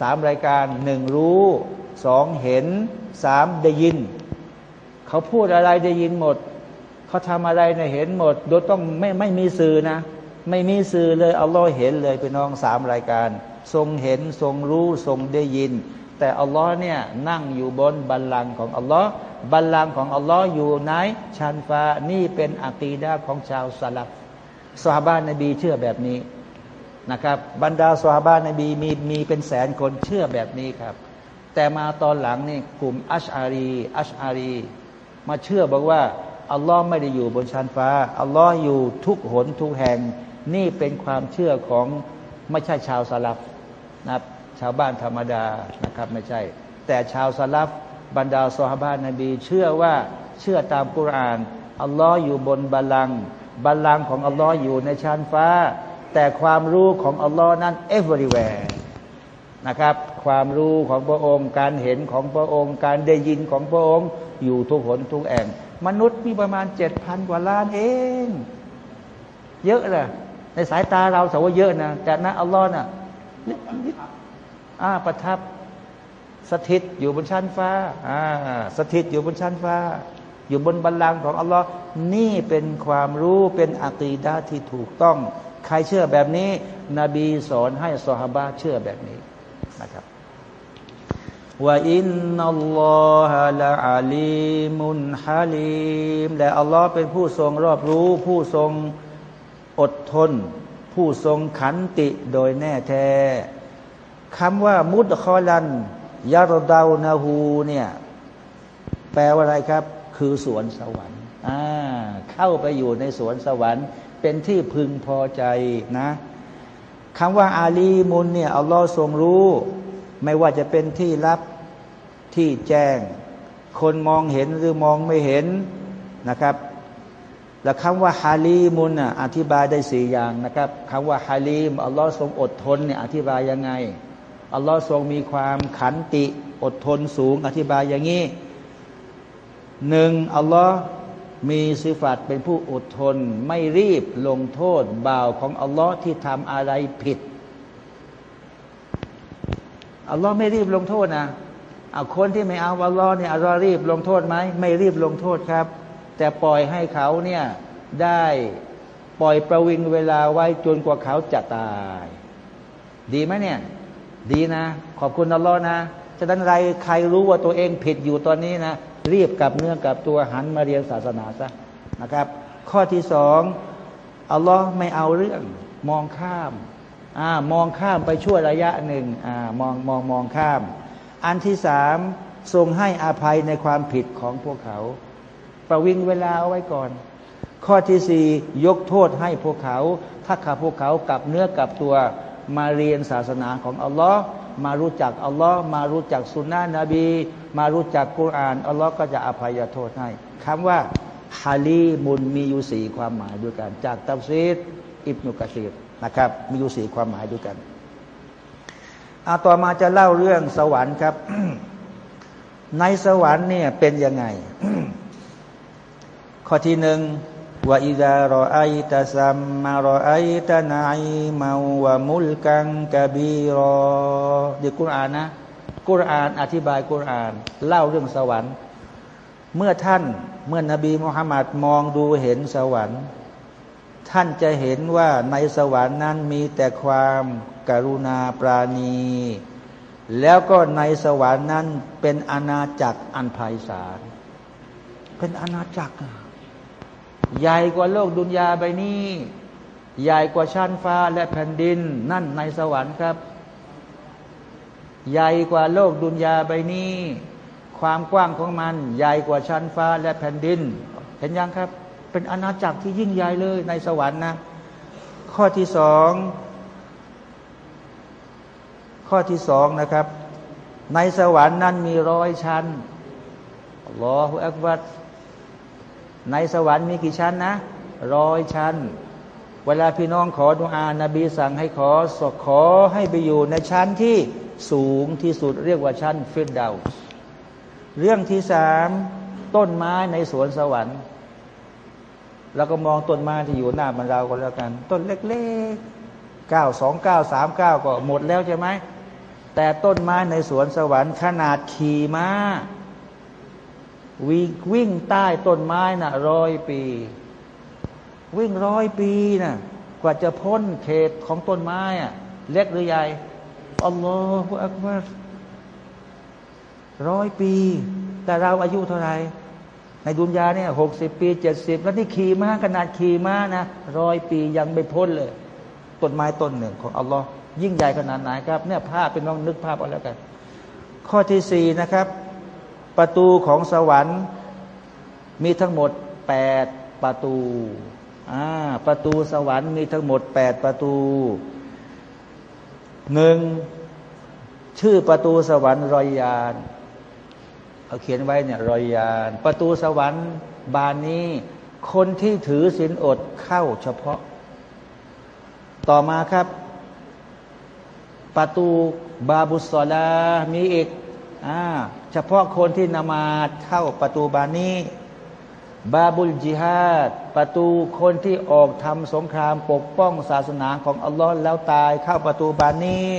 A: สามรายการหนึ่งรู้สองเห็นสามได้ยิน เขาพูดอะไรได้ยินหมด เขาทำอะไรเนี่ยเห็นหมด โดยต้องไม่ไม่มีสื่อนะ ไม่มีสื่อเลยอัลลอฮ์เห็นเลยพี่น้องสามรายการ ทรงเห็นทรงรู้ทรงได้ยิน แต่อัลลอฮ์เนี่ยนั่งอยู่บนบัลลังก์ของอัลลอฮ์บัลลังก์ของอัลลอฮ์อยู่ในชั้นฟ้านี่เป็นอะกีดาของชาวสลับสฮาบานนบีเชื่อแบบนี้นะครับ บรรดาสฮาบานนบีมีมีเป็นแสนคนเชื่อแบบนี้ครับแต่มาตอนหลังนี่กลุ่มอัชอารี อัชอารี มาเชื่อบอกว่าอัลลอฮ์ไม่ได้อยู่บนชั้นฟ้าอัลลอฮ์อยู่ทุกหนทุกแห่ง นี่เป็นความเชื่อของไม่ใช่ชาวสลับนะชาวบ้านธรรมดานะครับไม่ใช่ แต่ชาวสลับบรรดาสฮาบานบี เชื่อว่าเชื่อตามกุรานอัลลอฮ์อยู่บนบัลลังก์บัลลังก์ของอัลลอฮ์อยู่ในชั้นฟ้า แต่ความรู้ของอัลลอฮ์นั้น everywhere นะครับ ความรู้ของพระองค์ การเห็นของพระองค์ การได้ยินของพระองค์ อยู่ทุกหนทุกแห่งมนุษย์มีประมาณเจ็ดพันกว่าล้านเอง เยอะเลยในสายตาเราสว่าเยอะนะแต่นะอัลลอฮ์น่ะอ่าประทับสถิตอยู่บนชั้นฟ้าอ่าสถิตอยู่บนชั้นฟ้า อยู่บนบัลลังก์ของอัลลอฮ์นี่เป็นความรู้เป็นอัตีดาที่ถูกต้อง ใครเชื่อแบบนี้ นบีสอนให้สฮาบะเชื่อแบบนี้ นะครับว่าอินนัลลอฮะละอาลีมุนฮาลีมและอัลลอฮ์เป็นผู้ทรงรอบรู้ ผู้ทรงอดทน ผู้ทรงขันติโดยแน่แท้คำว่ามุดคอลันยารดาวนาหูเนี่ยแปลว่าอะไรครับ คือสวนสวรรค์อ่าเข้าไปอยู่ในสวนสวรรค์ เป็นที่พึงพอใจนะ คำว่าอาลีมุนเนี่ยอัลลอฮ์ทรงรู้ ไม่ว่าจะเป็นที่ลับที่แจ้ง คนมองเห็นหรือมองไม่เห็นนะครับ แล้วคำว่าฮาลีมุนอะอธิบายได้สี่อย่างนะครับคำว่าฮาลีมอัลลอฮ์ทรงอดทนเนี่ยอธิบายยังไงอัลลอฮ์ทรงมีความขันติอดทนสูง อธิบายอย่างนี้หนึ่งอัลลอฮ์ มีสิฟัตเป็นผู้อดทน ไม่รีบลงโทษบ่าวของอัลลอฮ์ที่ทำอะไรผิดอัลลอฮ์ไม่รีบลงโทษนะเอาคนที่ไม่เอาอัลลอฮ์เนี่ยอัลลอฮ์รีบลงโทษไหมไม่รีบลงโทษครับ แต่ปล่อยให้เขาเนี่ยได้ปล่อยประวิงเวลาไว้จนกว่าเขาจะตาย ดีไหมเนี่ย ดีนะ ขอบคุณอัลลอฮ์นะฉะนั้นใครใครรู้ว่าตัวเองผิดอยู่ตอนนี้นะ รีบกับเนื้อกับตัวหันมาเรียนศาสนาซะนะครับ ข้อที่สองอัลลอฮ์ไม่เอาเรื่องมองข้ามอ่ามองข้ามไปช่วระยะหนึ่งอ่ามองมองมองข้าม อันที่สามทรงให้อภัยในความผิดของพวกเขา ประวิงเวลาเอาไว้ก่อน ข้อที่สี่ยกโทษให้พวกเขา ถ้าขาพวกเขากลับเนื้อกลับตัวมาเรียนศาสนาของอัลลอฮ์มารู้จักอัลลอฮ์มารู้จักสุนนะนบี มารู้จักกุรอานอัลลอฮ์ก็จะอภัยโทษให้คำว่าฮาลีมุนมีอยู่สี่ความหมายด้วยกัน จากตัฟซีดอิบนุกะซีรนะครับ มีอยู่สี่ความหมายด้วยกันอาต่อมาจะเล่าเรื่องสวรรค์ครับ ในสวรรค์เนี่ยเป็นยังไง ข้อที่หนึ่งว่าอิดารอไอตาซัมมารอไอตานายมาวะมุลกังกะบีรอดีกุรอานนะ กุรอานอธิบายกุรอาน เล่าเรื่องสวรรค์ เมื่อท่านเมื่อนบีมุฮัมมัดมองดูเห็นสวรรค์ ท่านจะเห็นว่าในสวรรค์นั้นมีแต่ความกรุณาปราณี แล้วก็ในสวรรค์นั้นเป็นอาณาจักรอันไพศาลเป็นอาณาจักร ใหญ่กว่าโลกดุนยาใบนี้ ใหญ่กว่าชั้นฟ้าและแผ่นดิน นั่นในสวรรค์ครับ ใหญ่กว่าโลกดุนยาใบนี้ ความกว้างของมัน ใหญ่กว่าชั้นฟ้าและแผ่นดิน เห็นยังครับ เป็นอาณาจักรที่ยิ่งใหญ่เลยในสวรรค์นะ ข้อที่สองข้อที่สองนะครับ ในสวรรค์นั้นมีร้อยชั้นอัลลอฮฺอักบัดในสวรรค์มีกี่ชั้นนะร้อยชั้น เวลาพี่น้องขอดุอานาบีสั่งให้ขอสขอให้ไปอยู่ในชั้นที่ สูงที่สุดเรียกว่าชั้นฟิรดาวเรื่องที่สามต้นไม้ในสวนสวรรค์ แล้วก็มองต้นไม้ที่อยู่หน้ามันเราก็แล้วกัน ต้นเล็กๆเก้าสองเก้าสามเก้าก็หมดแล้วใช่ไหมแต่ต้นไม้ในสวนสวรรค์ขนาดขี่ม้าวิ่งวิ่งใต้ต้นไม้น่ะร้อยปี วิ่งร้อยปีน่ะกว่าจะพ้นเขตของต้นไม้อะเล็กหรือใหญ่ อัลลอฮฺอักบารร้อยปี แต่เราอายุเท่าไหร่ในดุนยาเนี่ยหกสิบปีเจ็ดสิบแล้วที่ขี่ม้าขนาดขี่ม้านะร้อยปียังไม่พ้นเลยต้นไม้ต้นหนึ่งของอัลลอฮ์ยิ่งใหญ่ขนาดไหนครับเนี่ยภาพเป็นน้องนึกภาพเอาแล้วกัน ข้อที่สี่นะครับ ประตูของสวรรค์มีทั้งหมดแปดประตูอ่าประตูสวรรค์มีทั้งหมดแปดประตู หนึ่งชื่อประตูสวรรค์รอยยานเขาเขียนไว้เนี่ยรอยยาน ประตูสวรรค์บานนี้ คนที่ถือศีลอดเข้าเฉพาะ ต่อมาครับ ประตูบาบุสลามีอีกอ่าเฉพาะคนที่นมาเข้าประตูบานนี้ บาบุลจิฮาดประตูคนที่ออกทำสงครามปกป้องศาสนาของอัลลอฮ์แล้วตายเข้าประตูบานนี้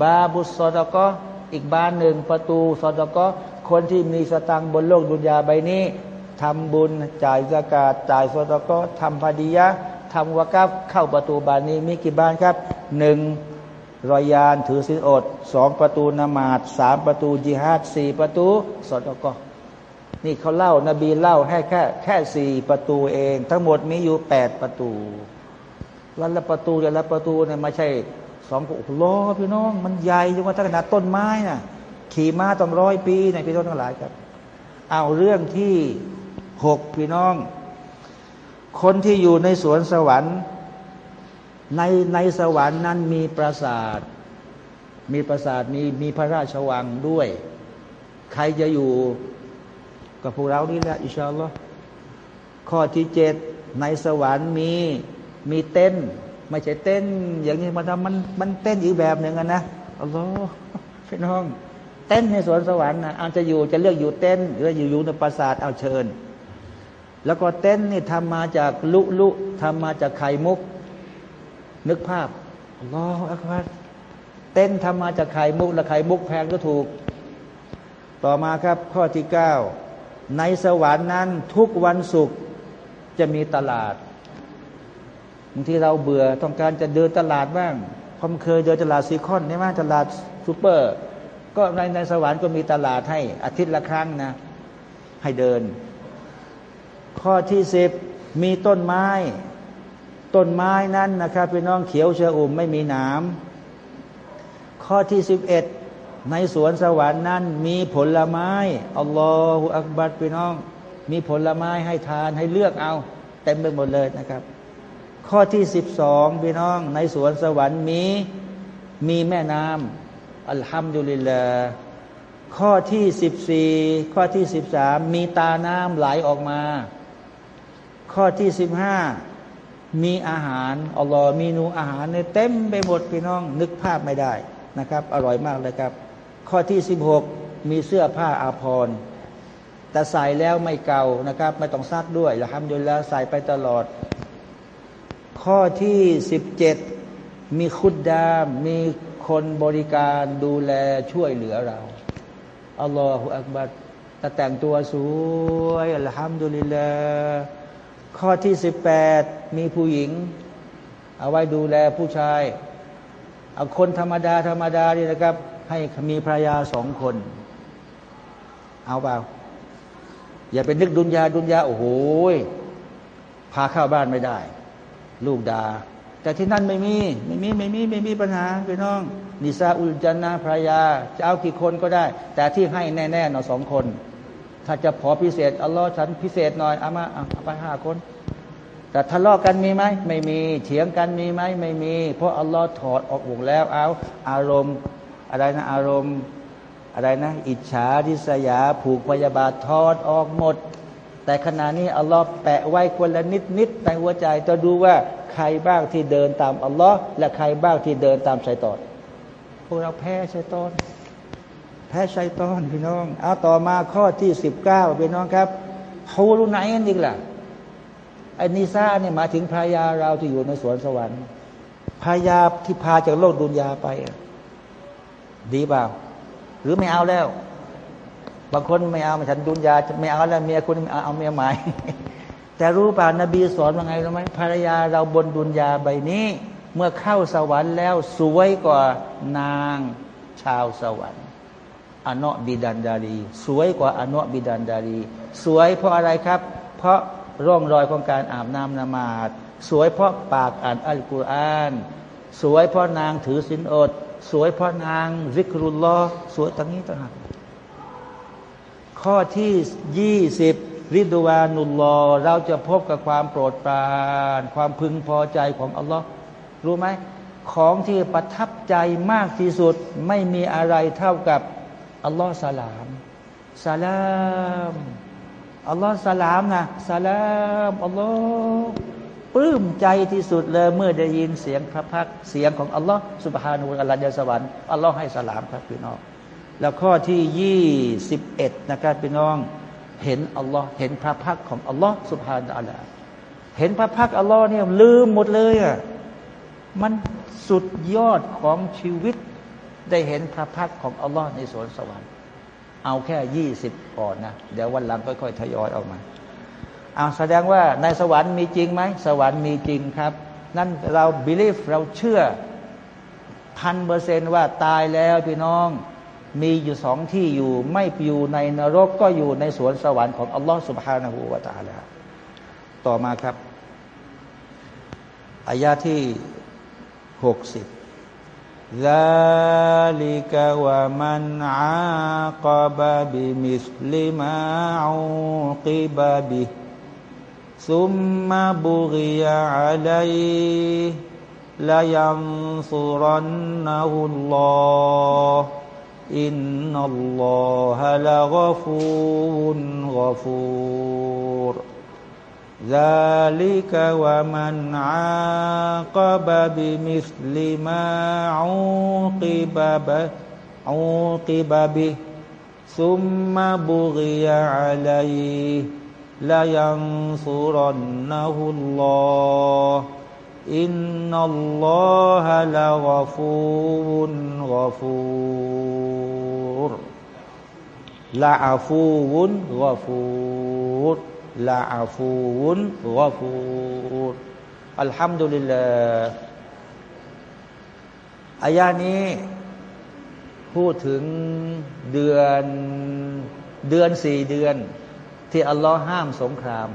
A: บาบุสอดก็อีกบานหนึ่งประตูสอดก็คนที่มีสตังบนโลกดุนยาใบนี้ทำบุญจ่ายสกาดจ่ายสอดก็ทำพดียะทำวากับเข้าประตูบานนี้มีกี่บานครับหนึ่งรอยานถือสินอดสองประตูนมาดสามประตูจิฮาดสี่ประตูสอดก็ นี่เขาเล่านบีเล่าให้แค่แค่สี่ประตูเอง ทั้งหมดมีอยู่แปดประตูวันละประตูแต่ละประตูเนี่ยไม่ใช่สองโอ้โหพี่น้อง มันใหญ่จนว่าถ้าขนาดต้นไม้น่ะ ขี่ม้าต้องร้อยปีในพี่น้องทั้งหลายครับ เอาเรื่องที่หกพี่น้อง คนที่อยู่ในสวนสวรรค์ ในในสวรรค์นั้นมีปราสาท มีปราสาทมีมีพระราชวังด้วย ใครจะอยู่ กับพวกเรานี่แหละอิชาอัลลอฮ์ข้อที่เจ็ดในสวรรค์มีมีเต้น ไม่ใช่เต้น อย่างนี้มันมันมันเต้นอีกแบบหนึ่งนะอัลลอฮ์พี่น้องเต้นในสวนสวรรค์นะอาจจะอยู่จะเลือกอยู่เต้น หรืออยู่อยู่ในปราสาทเอาเชิญ แล้วก็เต้นนี่ทำมาจากลุลุทำมาจากไข่มุก นึกภาพรออักบัรเต้นทำมาจากไข่มุกและไข่มุกแพงก็ถูก ต่อมาครับข้อที่เก้า ในสวรรค์นั้นทุกวันศุกร์จะมีตลาดบางทีเราเบื่อต้องการจะเดินตลาดบ้างผมเคยเดินตลาดซีคอนใช่ไหมตลาดซูเปอร์ ก็ในในสวรรค์ก็มีตลาดให้อาทิตย์ละครั้งนะ ให้เดิน ข้อที่สิบมีต้นไม้ ต้นไม้นั้นนะครับพี่น้องเขียวเชอุ่มไม่มีหนามข้อที่สิบเอ็ด ในสวนสวรรค์นั้น มีผลไม้อัลลอฮฺอักบัดพี่น้อง มีผลไม้ให้ทานให้เลือกเอา เต็มไปหมดเลยนะครับ ข้อที่สิบสองพี่น้อง ในสวนสวรรค์มีมีแม่น้ำอัลฮัมดุลิลลาข้อที่สิบสี่ข้อที่สิบสามมีตาน้ำไหลออกมา ข้อที่สิบห้ามีอาหารอัลลอฮ์มีนูอาหารในเต็มไปหมดพี่น้องนึกภาพไม่ได้นะครับ อร่อยมากเลยครับ ข้อที่สิบหกมีเสื้อผ้าอาภรณ์แต่ใส่แล้วไม่เก่านะครับ ไม่ต้องซักด้วยละทำดนแล้วใส่ไปตลอด ข้อที่สิบเจ็ดมีคุดดามมีคนบริการดูแลช่วยเหลือเราอัลลอฮฺอักบัดแต่แต่งตัวสวยอัลฮัมดุลิลลาข้อที่สิบแปดมีผู้หญิง เอาไว้ดูแลผู้ชายเอาคนธรรมดาธรรมดานี่นะครับ ให้มีภรรยาสองคน เอาเปล่า อย่าเป็นนึกดุนยาดุนยาโอ้โหพาเข้าบ้านไม่ได้ ลูกดาแต่ที่นั่นไม่มี ไม่มีไม่มีไม่มีปัญหาพี่น้องนิซาอุลจันนาภรรยา จะเอากี่คนก็ได้ แต่ที่ให้แน่ๆเนาะสองคน ถ้าจะขอพิเศษอัลลอฮ์ฉันพิเศษหน่อยเอามาเอาไปห้าคน แต่ทะเลาะกันมีไหมไม่มีเถียงกันมีไหมไม่มี เพราะอัลลอฮ์ถอดออกหมดแล้วเอาอารมณ์ อะไรนะ อารมณ์อะไรนะ อิจฉาริษยา ผูกพยาบาททอดออกหมด แต่ขณะนี้อัลลอฮ์แปะไว้คนละนิดนิดในหัวใจจะดูว่าใครบ้างที่เดินตามอัลลอฮ์และใครบ้างที่เดินตามชัยตอนพวกเราแพ้ชัยตอน แพ้ชัยตอนพี่น้อง เอาต่อมาข้อที่สิบเก้าพี่น้องครับฮูรุไนกันอีกล่ะไอ้นิซาเนี่ยมาถึงภรรยาเราที่อยู่ในสวนสวรรค์ภรรยาที่พาจากโลกดุนยาไป ดีเปล่า หรือไม่เอาแล้ว บางคนไม่เอาฉันดุนยาไม่เอาแล้วเมียคุณเอาเมียใหม่แต่รู้ป่านบีสอนว่าไงรู้ไหมภรรยาเราบนดุนยาใบนี้ เมื่อเข้าสวรรค์แล้วสวยกว่านางชาวสวรรค์อนุบิดันดารี สวยกว่าอนุบิดันดารี สวยเพราะอะไรครับ เพราะร่องรอยของการอาบน้ำนมาดสวยเพราะปากอ่านอัลกุรอาน สวยเพราะนางถือศีลอด สวยเพราะนางวิกรุลลอสวยตั้งนี้ต่างหากข้อที่ยี่สิบริดวานุลลอเราจะพบกับความโปรดปรานความพึงพอใจของอัลลอฮ์รู้ไหมของที่ประทับใจมากที่สุดไม่มีอะไรเท่ากับอัลลอฮ์สลามสลามอัลลอฮ์สลามนะสลามอัลลอฮ์ ปลื้มใจที่สุดเลยเมื่อได้ยินเสียงพระพักเสียงของอัลลอฮ์สุบฮานุอัลลอฮ์ในสวรรค์อัลลอฮ์ให้สลามครับพี่น้อง แล้วข้อที่ยี่สิบเอ็ดนะครับพี่น้อง เห็นอัลลอฮ์เห็นพระพักของอัลลอฮ์สุบฮานุอัลลอฮ์เห็นพระพักอัลลอฮ์เนี่ยลืมหมดเลยอะมันสุดยอดของชีวิตได้เห็นพระพักของอัลลอฮ์ในสวนสวรรค์ เอาแค่ยี่สิบก่อนนะ เดี๋ยววันหลังค่อยๆทยอยออกมา เอาแสดงว่าในสวรรค์มีจริงไหมสวรรค์มีจริงครับ นั่นเรา believe เราเชื่อพันเปอร์เซนต์ว่าตายแล้วพี่น้องมีอยู่สองที่อยู่ไม่อยู่ในนรกก็อยู่ในสวนสวรรค์ของอัลลอฮฺسبحانه وتعالى แล้วต่อมาครับอายาที่หกสิบลาลิกาวะมันอาคบบิมิสลิมาอูกิบบิ ثم بغي عليه لينصرنه الله. إن الله لغفور غفور. ذلك ومن عاقب بمثل ما عوقب به عوقب به ثم بغي عليه ละยังสุรันนะฮุลลออินนัลลอฮะละกฟูนกฟูรละอาฟูวุนกฟูรละอาฟูวุนกฟูรอัลฮัมดุลิลลาอายานี้ พูดถึงเดือนเดือนสี่เดือน ที่อัลลอฮ์ห้ามสงคราม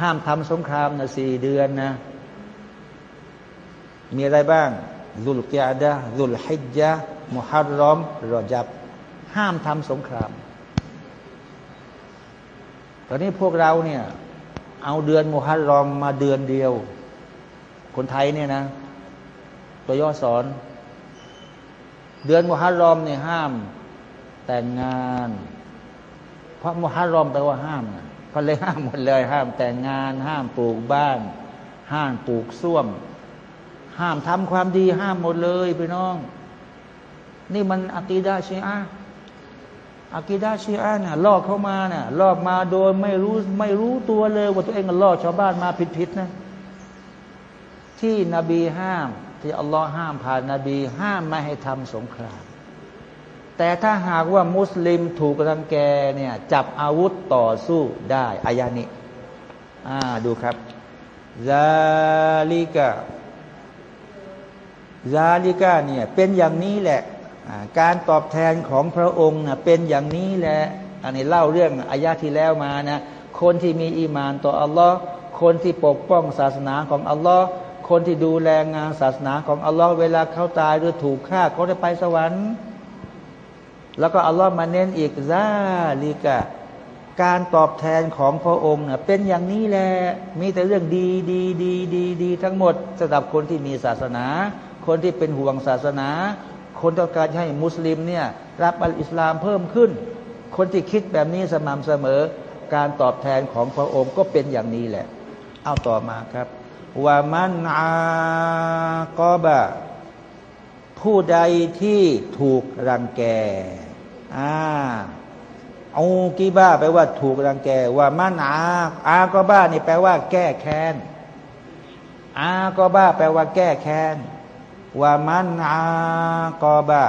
A: ห้ามทำสงครามนะสี่เดือนนะ มีอะไรบ้างรุลกิอาดะรุลฮิจยะมุฮัรรอมรอจับ ห้ามทำสงคราม ตอนนี้พวกเราเนี่ย เอาเดือนมุฮัรรอมมาเดือนเดียว คนไทยเนี่ยนะ ตัวย่อสอน เดือนมุฮัรรอมเนี่ยห้าม แต่งงาน ราะมุฮัรรอมแปลว่าห้ามเขาเลยห้ามหมดเลย ห้ามแต่งงาน ห้ามปลูกบ้าน ห้ามปลูกส้วม ห้ามทำความดี ห้ามหมดเลยพี่น้อง นี่มันอักีดาชีอะอักีดาชีอะน่ะลอกเข้ามาน่ะลอกมาโดยไม่รู้ไม่รู้ตัวเลยว่าตัวเองลอกชาวบ้านมาผิดๆนะที่นบีห้าม ที่อัลลอฮ์ห้ามผ่านนาบี ห้ามไม่ให้ทำสงคราม แต่ถ้าหากว่ามุสลิมถูกรังแกเนี่ยจับอาวุธต่อสู้ได้อายานี้อ่าดูครับซาลิกาซาลิกาเนี่ยเป็นอย่างนี้แหละ การตอบแทนของพระองค์เป็นอย่างนี้แหละ อันนี้เล่าเรื่องอายาที่แล้วมานะคนที่มีอีมานต่ออัลลอฮ์คนที่ปกป้องศาสนาของอัลลอฮ์คนที่ดูแลงานศาสนาของอัลลอฮ์เวลาเขาตายหรือถูกฆ่าเขาได้ไปสวรรค์ แล้วก็อัลลอฮ์มาเน้นอีกซาลิกะการตอบแทนของพระองค์เป็นอย่างนี้แหละมีแต่เรื่องดีดีดีดีดีทั้งหมดสำหรับคนที่มีศาสนา คนที่เป็นห่วงศาสนา คนต้องการให้มุสลิมเนี่ยรับอัลอิสลามเพิ่มขึ้น คนที่คิดแบบนี้สม่ำเสมอ การตอบแทนของพระองค์ก็เป็นอย่างนี้แหละ เอาต่อมาครับว่ามันอากอบะผู้ใดที่ถูกรังแก อ่าเอากีบ้าแปลว่าถูกรังแกว่ามันอาอาก็บ้านี่แปลว่า แก้แค้นอาก็บ้าแปลว่า แก้แค้นว่ามันอาก็บ้า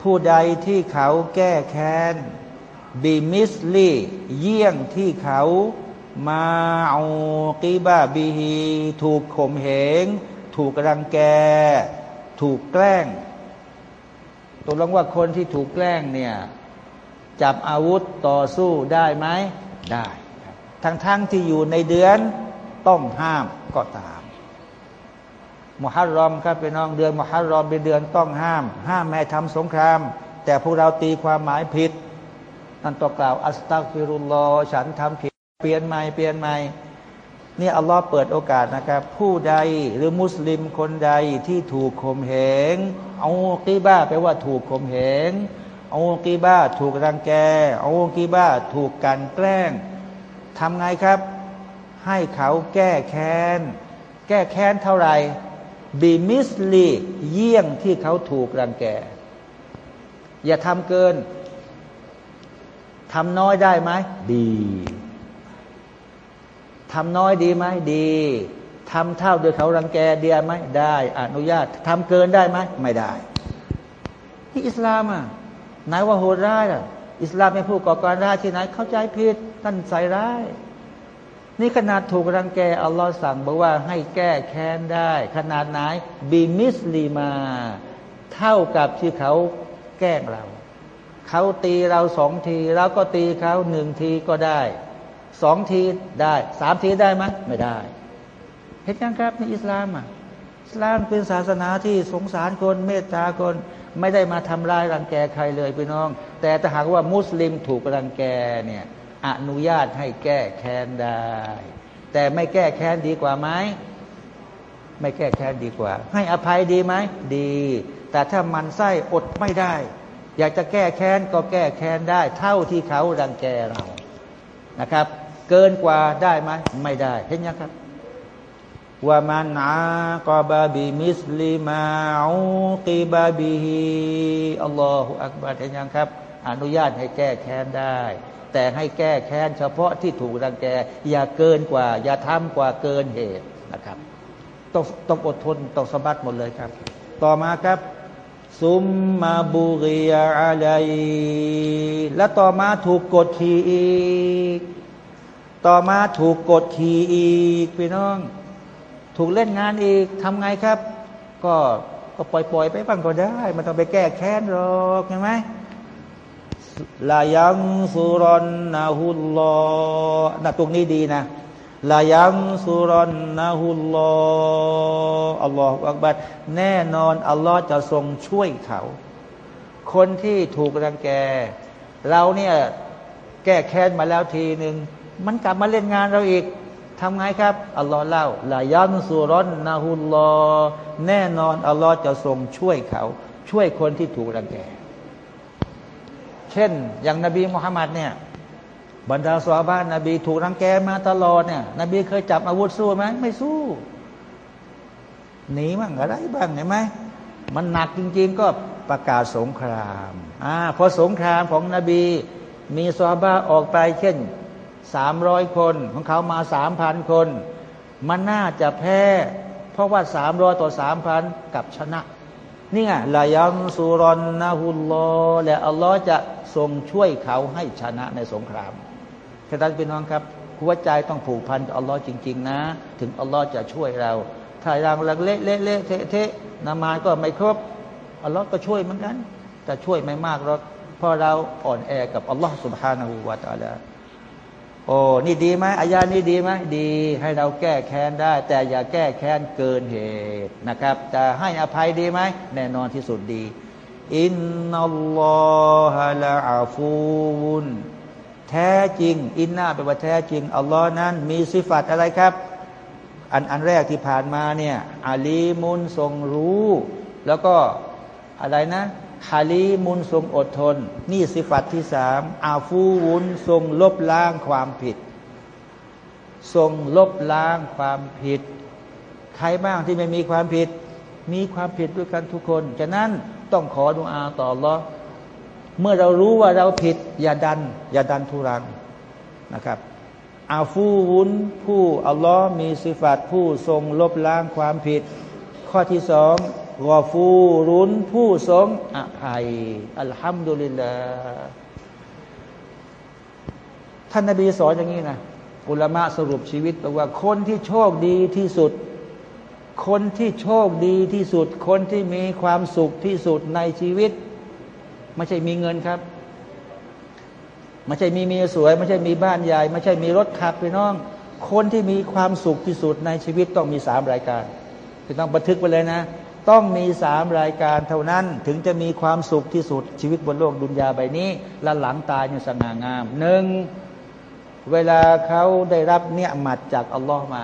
A: ผู้ใดที่เขาแก้แค้นบิมิสลีเยี่ยงที่เขามาเอากีบ้าบีฮีถูกข่มเหง ถูกรังแก ถูกแกล้ง ตกลงว่าคนที่ถูกแกล้งเนี่ยจับอาวุธต่อสู้ได้ไหมได้ทั้งๆทที่อยู่ในเดือนต้องห้ามก็ตามมุฮัรรอมครับเป็นน้องเดือนมุฮัรรอมเป็นเดือนต้องห้าม ห้ามแม่ทำสงคราม แต่พวกเราตีความหมายผิดนั่นต้อกล่าว อัสตักฟิรุลลอฉันทำผิดเปลี่ยนใหม่เปลี่ยนใหม่นี่อัลลอฮ์เปิดโอกาสนะครับ ผู้ใดหรือมุสลิมคนใดที่ถูกข่มเหง เอากีบ้าแปลว่าถูกข่มเหงเอากีบ้าถูกรังแกเอากีบ้าถูกกันแกล้งทำไงครับ ให้เขาแก้แค้น แก้แค้นเท่าไหร่บีมิสลีเยี่ยงที่เขาถูกรังแก อย่าทำเกินทำน้อยได้ไหมดีทำน้อยดีไหมดี ทำเท่าโดยเขารังแกเดียไหมได้ อนุญาตทำเกินได้ไหมไม่ได้ที่อิสลามอะไหนว่าโหดร้ายอะอิสลามเป็นผู้ก่อการร้ายที่ไหนเข้าใจผิดท่านใส่ร้าย นี่ขนาดถูกรังแกอัลลอฮ์สั่งบอกว่าให้แก้แค้นได้ ขนาดไหนบีมิสลีมา เท่ากับที่เขาแกล้งเรา เขาตีเราสองทีเราก็ตีเขาหนึ่งทีก็ได้สองทีได้สามทีได้ไหมไม่ได้ เห็นยังครับในอิสลามอะอิสลามเป็นศาสนาที่สงสารคนเมตตาคนไม่ได้มาทำลายรังแกใครเลยพี่น้อง แต่ถ้าหากว่ามุสลิมถูกรังแกเนี่ยอนุญาตให้แก้แค้นได้ แต่ไม่แก้แค้นดีกว่าไหมไม่แก้แค้นดีกว่า ให้อภัยดีไหมดี แต่ถ้ามันไส้อดไม่ได้ อยากจะแก้แค้นก็แก้แค้นได้ เท่าที่เขารังแกเรานะครับ เกินกว่าได้ไหมไม่ได้ เห็นยังครับ ومن عاقب بمثل ما عوقب به الله أكبرเห็นยังครับ อนุญาตให้แก้แค้นได้ แต่ให้แก้แค้นเฉพาะที่ถูกรังแก อย่าเกินกว่า อย่าทำกว่าเกินเหตุนะครับ ต้องต้องอดทนต้อง صبر หมดเลยครับ ต่อมาครับ ثم بغيอะไรและต่อมาถูกกดขี่อีก ต่อมาถูกกดขี่อีกพี่น้อง ถูกเล่นงานอีกทำไงครับ ก็ก็ปล่อยๆไปบ้างก็ได้มันต้องไปแก้แค้นหรอกใช่ไหมลายังสุรนนาฮุลลอนะตรงนี้ดีนะลายัมสุรอนนะฮุลลออัลลอฮฺอักบัดแน่นอนอัลลอฮ์จะทรงช่วยเขา คนที่ถูกรังแก เราเนี่ยแก้แค้นมาแล้วทีหนึ่งมันกลับมาเล่นงานเราอีก ทำไงครับอัลลอฮ์เล่าลายัมสุรอนนะฮุลลอแน่นอนอัลลอฮ์จะทรงช่วยเขา ช่วยคนที่ถูกรังแก เช่น อย่างนบีมุฮัมมัดเนี่ยบรรดาสวาบ้านนบีถูกรังแกมาตลอดเนี่ยนบีเคยจับอาวุธสู้ไหมไม่สู้หนีบ้างอะไรบ้างเห็นไหมมันหนักจริง ๆ ก็ประกาศสงครามอ่าพอสงครามของนบี มีสวาบ้าออกไปเช่น สามร้อยคนของเขามาสามพันคน มันน่าจะแพ้ เพราะว่าสามร้อยต่อสามพันกับชนะ นี่ไงลายัมสุรอนนาฮุลลอและอัลลอฮ์จะทรงช่วยเขาให้ชนะในสงครามท่านพี่น้องครับหัวใจต้องผูกพันกับอัลลอฮ์จริง ๆ นะ ถึงอัลลอฮ์จะช่วยเรา ถ้าเราลักเละเละเละเทะเทะนามาก็ไม่ครบอัลลอฮ์ก็ช่วยเหมือนกันแต่ช่วยไม่มากหรอกเพราะเราอ่อนแอกับอัลลอฮ์สุบฮานาหูวาตาลา โอ้นี่ดีไหมอายานี่ดีไหมดีให้เราแก้แค้นได้ แต่อย่าแก้แค้นเกินเหตุนะครับ จะให้อภัยดีไหมแน่นอนที่สุดดี อินนัลลอฮะละอาฟูนแท้จริง อินนาแปลว่าแท้จริงอัลลอฮ์นั้นมีสิฟัตอะไรครับ อันอันแรกที่ผ่านมาเนี่ยอาลีมุนทรงรู้ แล้วก็อะไรนะ ฮาลีมุนทรงอดทน นี่สิฟัตที่สามอาฟูวุนทรงลบล้างความผิด ทรงลบล้างความผิด ใครบ้างที่ไม่มีความผิด มีความผิดด้วยกันทุกคนฉะนั้นต้องขอดุอาต่อรอเมื่อเรารู้ว่าเราผิด อย่าดัน อย่าดันทุรังนะครับอาฟูวุนผู้อัลลอฮ์มีสิฟัตผู้ทรงลบล้างความผิด ข้อที่สองกอฟูรุนผู้ทรงอภัยอัลฮัมดุลิลลาท่านนบีสอนอย่างนี้นะอุลามะสรุปชีวิตบอกว่า คนที่โชคดีที่สุด คนที่โชคดีที่สุด คนที่มีความสุขที่สุดในชีวิต ไม่ใช่มีเงินครับ ไม่ใช่มีเมียสวย ไม่ใช่มีบ้านใหญ่ ไม่ใช่มีรถขับไปน้อง คนที่มีความสุขที่สุดในชีวิตต้องมีสามรายการคือต้องบันทึกไปเลยนะ ต้องมีสามรายการเท่านั้นถึงจะมีความสุขที่สุดชีวิตบนโลกดุนยาใบนี้ และหลังตายเนี่ยสง่างามหนึ่งเวลาเขาได้รับเนี่ยมัดจากอัลลอฮ์มา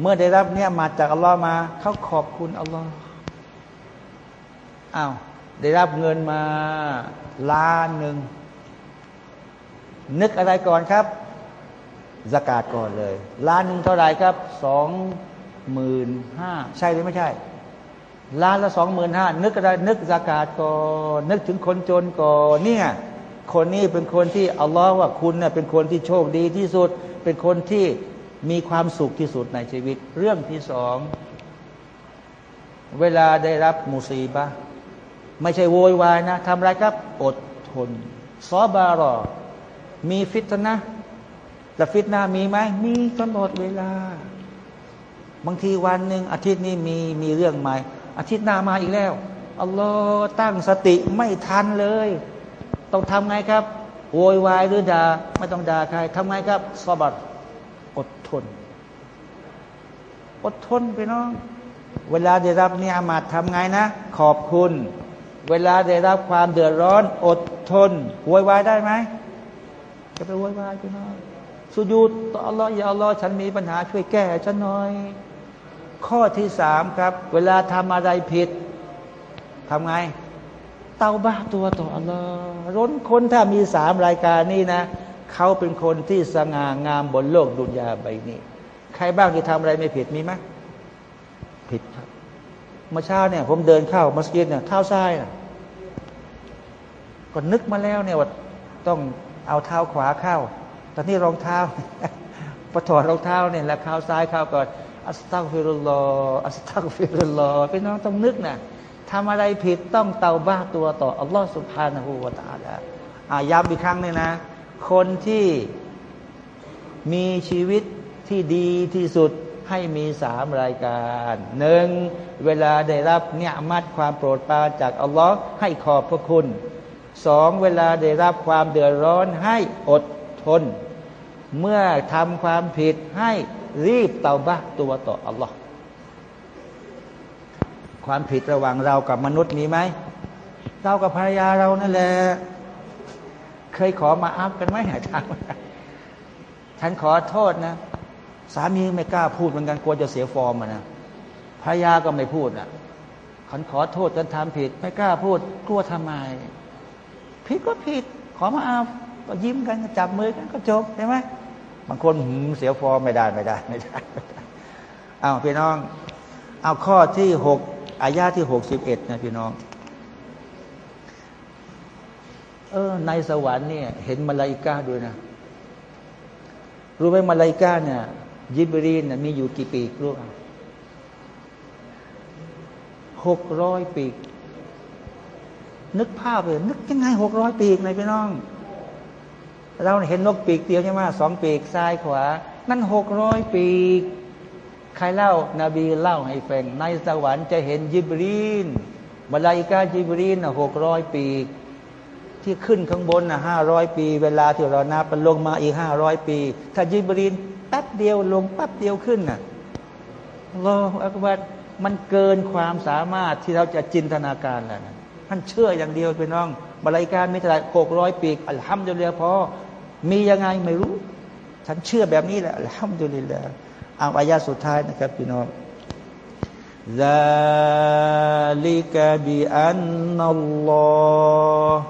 A: เมื่อได้รับเนี่ยมัดจากอัลลอฮ์มา เขาขอบคุณอัลลอฮ์อ้าวได้รับเงินมาล้านหนึ่งนึกอะไรก่อนครับสกาดก่อนเลย ล้านหนึ่งเท่าไหร่ครับสอง หมื่นห้าใช่หรือไม่ใช่ล้านละสองหมื่นห้านึกอะไรนึกสกาดก่อนนึกถึงคนจนก่อนเนี่ยคนนี้เป็นคนที่อัลลอฮ์ว่าคุณเน่ยเป็นคนที่โชคดีที่สุด เป็นคนที่มีความสุขที่สุดในชีวิต เรื่องที่สองเวลาได้รับมุซีบะไม่ใช่โวยวายนะทำไรครับอดทนซอบารอ มีฟิตนะแต่ฟิตนามีไหมมีตลอดเวลา บางทีวันหนึ่งอาทิตย์นี้มีมีเรื่องใหม่ อาทิตย์หน้ามาอีกแล้วอัลลอฮ์ตั้งสติไม่ทันเลย ต้องทำไงครับโวยวายหรือดา่าไม่ต้องด่าใครทำไงครับซอบัตอดทน อดทนไปน้อง เวลาได้รับเนี่ยอามาทำไงนะ ขอบคุณ เวลาได้รับความเดือดร้อน อดทนโวยวายได้ไหมจะไปโวยวายไปน้อยสุญูดต่ออัลลอฮ์อย่าอัลลอฮ์ฉันมีปัญหาช่วยแก้ฉันหน่อย ข้อที่สามครับ เวลาทำอะไรผิดทำไง เตาบ้าตัวต่ออัลลอฮ์ร้นคนถ้ามีสามรายการนี้นะ เขาเป็นคนที่สง่างามบนโลกดุนยาใบนี้ ใครบ้างที่ทำอะไรไม่ผิดมีไหมผิดครับเมื่อเช้าเนี่ย ผมเดินเข้ามัสยิดเนี่ยเท้าซ้ายนะก็นึกมาแล้วเนี่ยว่าต้องเอาเท้าขวาเข้า ตอนนี้รองเท้าพอถอดรองเท้าเนี่ยแล้วเท้าซ้ายเข้าก่อน อัสตักฟิรุลลออัสตักฟิรุลลอพี่น้องต้องนึกนะทำอะไรผิดต้องเตาบ้าตัวต่ออัลลอฮฺสุบฮานาหูวาตาละอาย้ำอีกครั้งเลยนะ คนที่มีชีวิตที่ดีที่สุดให้มีสามรายการหนึ่งเวลาได้รับเนี่ยมัดความโปรดปรานจากอัลลอฮ์ให้ขอบพระคุณสองเวลาได้รับความเดือดร้อนให้อดทน เมื่อทำความผิดให้ รีบเตาบะตัวต่ออัลลอฮ์ความผิดระหว่างเรากับมนุษย์มีไหมเรากับภรรยาเรานั่นแหละเคยขอมาอัพกันไหมหาทางฉันขอโทษนะ สามีไม่กล้าพูดเหมือนกันกลัวจะเสียฟอร์มนะภรรยาก็ไม่พูดอะฉันขอโทษกันทำผิด ไม่กล้าพูดกลัวทำไม ผิดก็ผิด ขอมาอาบก็ยิ้มกันจับมือกันก็จบใช่ไหม บางคนหืมเสียฟอร์ไม่ได้ไม่ได้ไม่ได้เอาพี่น้อง เอาข้อที่หกอายาที่หกสิบเอ็ดนะพี่น้อง เออ ในสวรรค์เนี่ยเห็นมาลาอิกาด้วยนะ รู้ไหมมาลาอิกาเนี่ยยิบรีนมีอยู่กี่ปีกรู้หกร้อยปีก นึกภาพเลย นึกยังไงหกร้อยปีกในพี่น้อง เราเห็นนกปีกเดียวใช่ไหมสองปีกซ้ายขวา นั่นหกร้อยปีก ใครเล่านาบีเล่าให้ฟังในสวรรค์จะเห็นยิบรีนมาลาอิกายิบรีนหกร้อยปีก ที่ขึ้นข้างบนนะห้าร้อยปี เวลาที่เรานับมันลงมาอีกห้าร้อยปี ถ้ายิบรีนแป๊บเดียวลงแป๊บเดียวขึ้นน่ะรออักบัดมันเกินความสามารถที่เราจะจินตนาการแล้วนะท่านเชื่ออย่างเดียวไปน้องมาลายการไม่เท่าไรหกร้อยปีอัลฮัมดุลิลลาห์พอ มียังไงไม่รู้ ฉันเชื่อแบบนี้แหละอัลฮัมดุลิลลาห์อ่านอายาสุดท้ายนะครับพี่น้อง ذلك بأن الله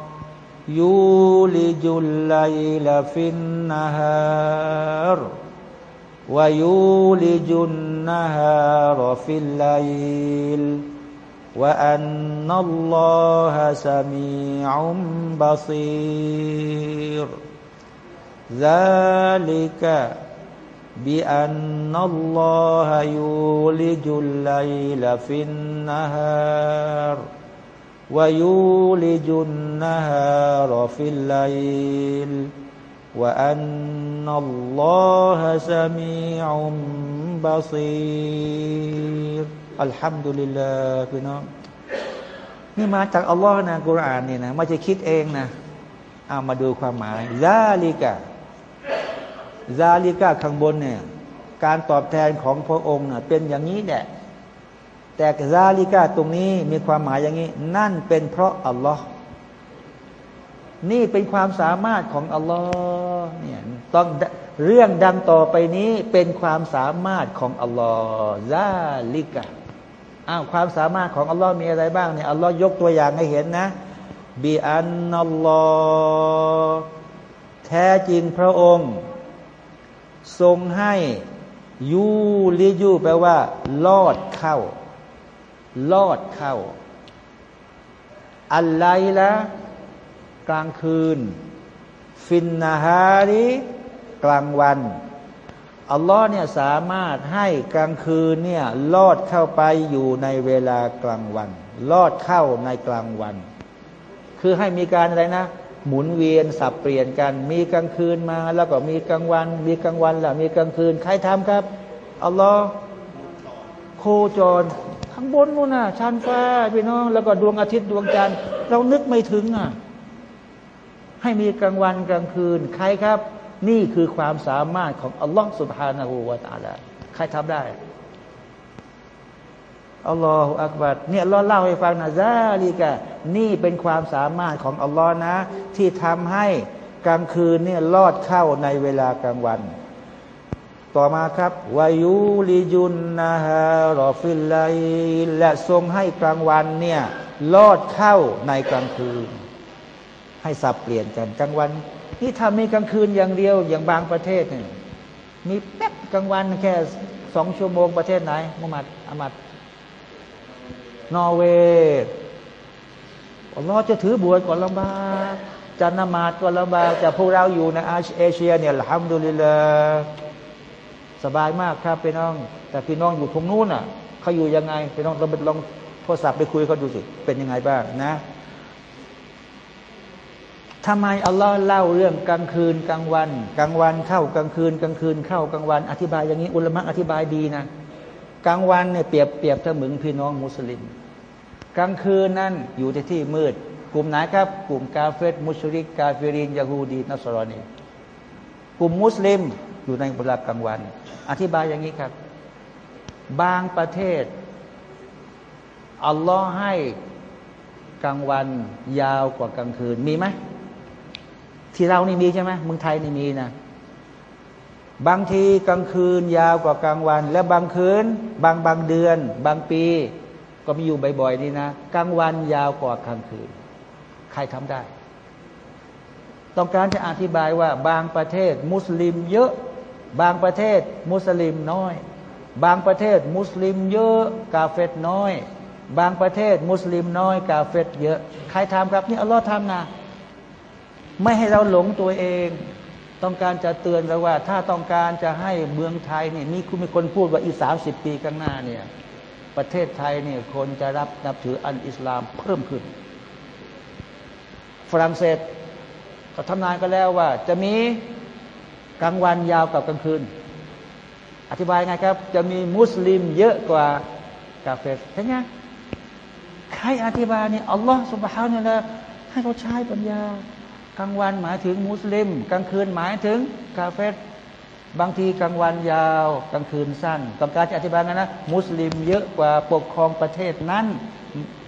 A: يولج الليل في النهار ويولج النهار في الليل وأن الله سميع بصير ذلك بأن الله يولج الليل في النهار ويولج النهار في الليلลว่าอันนัลลอฮะซามีอุมบาซีรอัลฮัมดุลิลลาห์พี่น้องนี่มาจากอัลลอฮ์นะกุรอานนี่นะไม่ใช่คิดเองนะเอามาดูความหมายซาลิกะ ซาลิกะข้างบนเนี่ยการตอบแทนของพระองค์เน่ยเป็นอย่างนี้แหละแต่ซาลิกะตรงนี้มีความหมายอย่างนี้ นั่นเป็นเพราะอัลลอฮ์นี่เป็นความสามารถของอัลลอฮ์เนี่ยต้องเรื่องดังต่อไปนี้เป็นความสามารถของอัลลอฮ์ซาลิกะอ้าวความสามารถของอัลลอฮ์มีอะไรบ้างเนี่ยอัลลอฮ์ยกตัวอย่างให้เห็นนะบีอันนัลลอฮ์แท้จริงพระองค์ ทรงให้ยูลิยูแปลว่า ลอดเข้า ลอดเข้า อะไรละกลางคืน ฟินนาฮาริกลางวันอัลลอฮ์เนี่ยสามารถให้กลางคืนเนี่ยลอดเข้าไปอยู่ในเวลากลางวัน ลอดเข้าในกลางวัน คือให้มีการอะไรนะ หมุนเวียนสับเปลี่ยนกัน มีกลางคืนมา แล้วก็มีกลางวัน มีกลางวันแล้วมีกลางคืน ใครทำครับอัลลอฮ์โคจรข้างบนนู่นน่ะชั้นฟ้าพี่น้อง แล้วก็ดวงอาทิตย์ดวงจันทร์เรานึกไม่ถึงอะ ให้มีกลางวันกลางคืน ใครครับ นี่คือความสามารถของอัลลอฮ์สุบฮานาหูวาตาละใครทำได้ อัลลอฮฺอักบัดเนี่ยเราเล่าให้ฟังนะซาลีกะนี่เป็นความสามารถของอัลลอฮ์นะ ที่ทำให้กลางคืนเนี่ยลอดเข้าในเวลากลางวัน ต่อมาครับوَيُولِجُ النَّهَارَ فِي اللَّيْلِและทรงให้กลางวันเนี่ยลอดเข้าในกลางคืน ให้สับเปลี่ยนกันกลางวัน นี่ทำในกลางคืนอย่างเดียวอย่างบางประเทศเนี่ยมีแป๊บกลางวันแค่สองชั่วโมงประเทศไหนมุฮัมมัดอามัด นอร์เวย์อัลลอฮ์จะถือบวชก่อนลำบากจะนมาซก่อนลำบากแต่พวกเราอยู่ในเอเชียเนี่ยทำดูลิลสบายมากครับพี่น้อง แต่พี่น้องอยู่ตรงนู้นอะเขาอยู่ยังไงพี่น้องเราไปลองโทรศัพท์ไปคุยเขาดูสิเป็นยังไงบ้างนะทำไมอัลลอฮ์เล่าเรื่องกลางคืนกลางวัน กลางวันเข้ากลางคืน กลางคืนเข้ากลางวัน อธิบายอย่างนี้อุลมะอธิบายดีนะ กลางวันเนี่ยเปรียบเปรียบเสมือนพี่น้องมุสลิม กลางคืนนั่นอยู่ในที่มืด กลุ่มไหนครับ กลุ่มกาเฟตมุชริก กาเฟรินยาฮูดีนัสรอนีกลุ่มมุสลิมอยู่ในเวลากลางวัน อธิบายอย่างนี้ครับ บางประเทศ อัลลอฮ์ให้กลางวันยาวกว่ากลางคืนมีไหมที่เรานี่มีใช่ไหมเมืองไทยนี่มีนะ บางทีกลางคืนยาวกว่ากลางวัน และบางคืน บางบางเดือน บางปี ก็มีอยู่บ่อยๆนี่นะกลางวันยาวกว่ากลางคืน ใครทำได้ ต้องการจะอธิบายว่า บางประเทศมุสลิมเยอะ บางประเทศมุสลิมน้อย บางประเทศมุสลิมเยอะกาเฟตน้อย บางประเทศมุสลิมน้อย กาเฟตเยอะ ใครทำครับนี่อัลลอฮ์ทำนะ ไม่ให้เราหลงตัวเอง ต้องการจะเตือนเราว่า ถ้าต้องการจะให้เมืองไทยเนี่ยมีคุณมีคนพูดว่าอีกสามสิบปีข้างหน้าเนี่ยประเทศไทยเนี่ยคนจะรับนับถืออันอิสลามเพิ่มขึ้น ฝรั่งเศสก็ทำนายก็แล้วว่า จะมีกลางวันยาวกับกลางคืน อธิบายไงครับ จะมีมุสลิมเยอะกว่ากาเฟสใช่ไหมใครอธิบายนี่อัลลอฮฺสุบฮานาละให้เขาใช้ปัญญา กลางวันหมายถึงมุสลิม กลางคืนหมายถึงกาเฟสบางทีกลางวันยาว กลางคืนสั้นต้องการจะอธิบายนะนะมุสลิมเยอะกว่าปกครองประเทศนั้น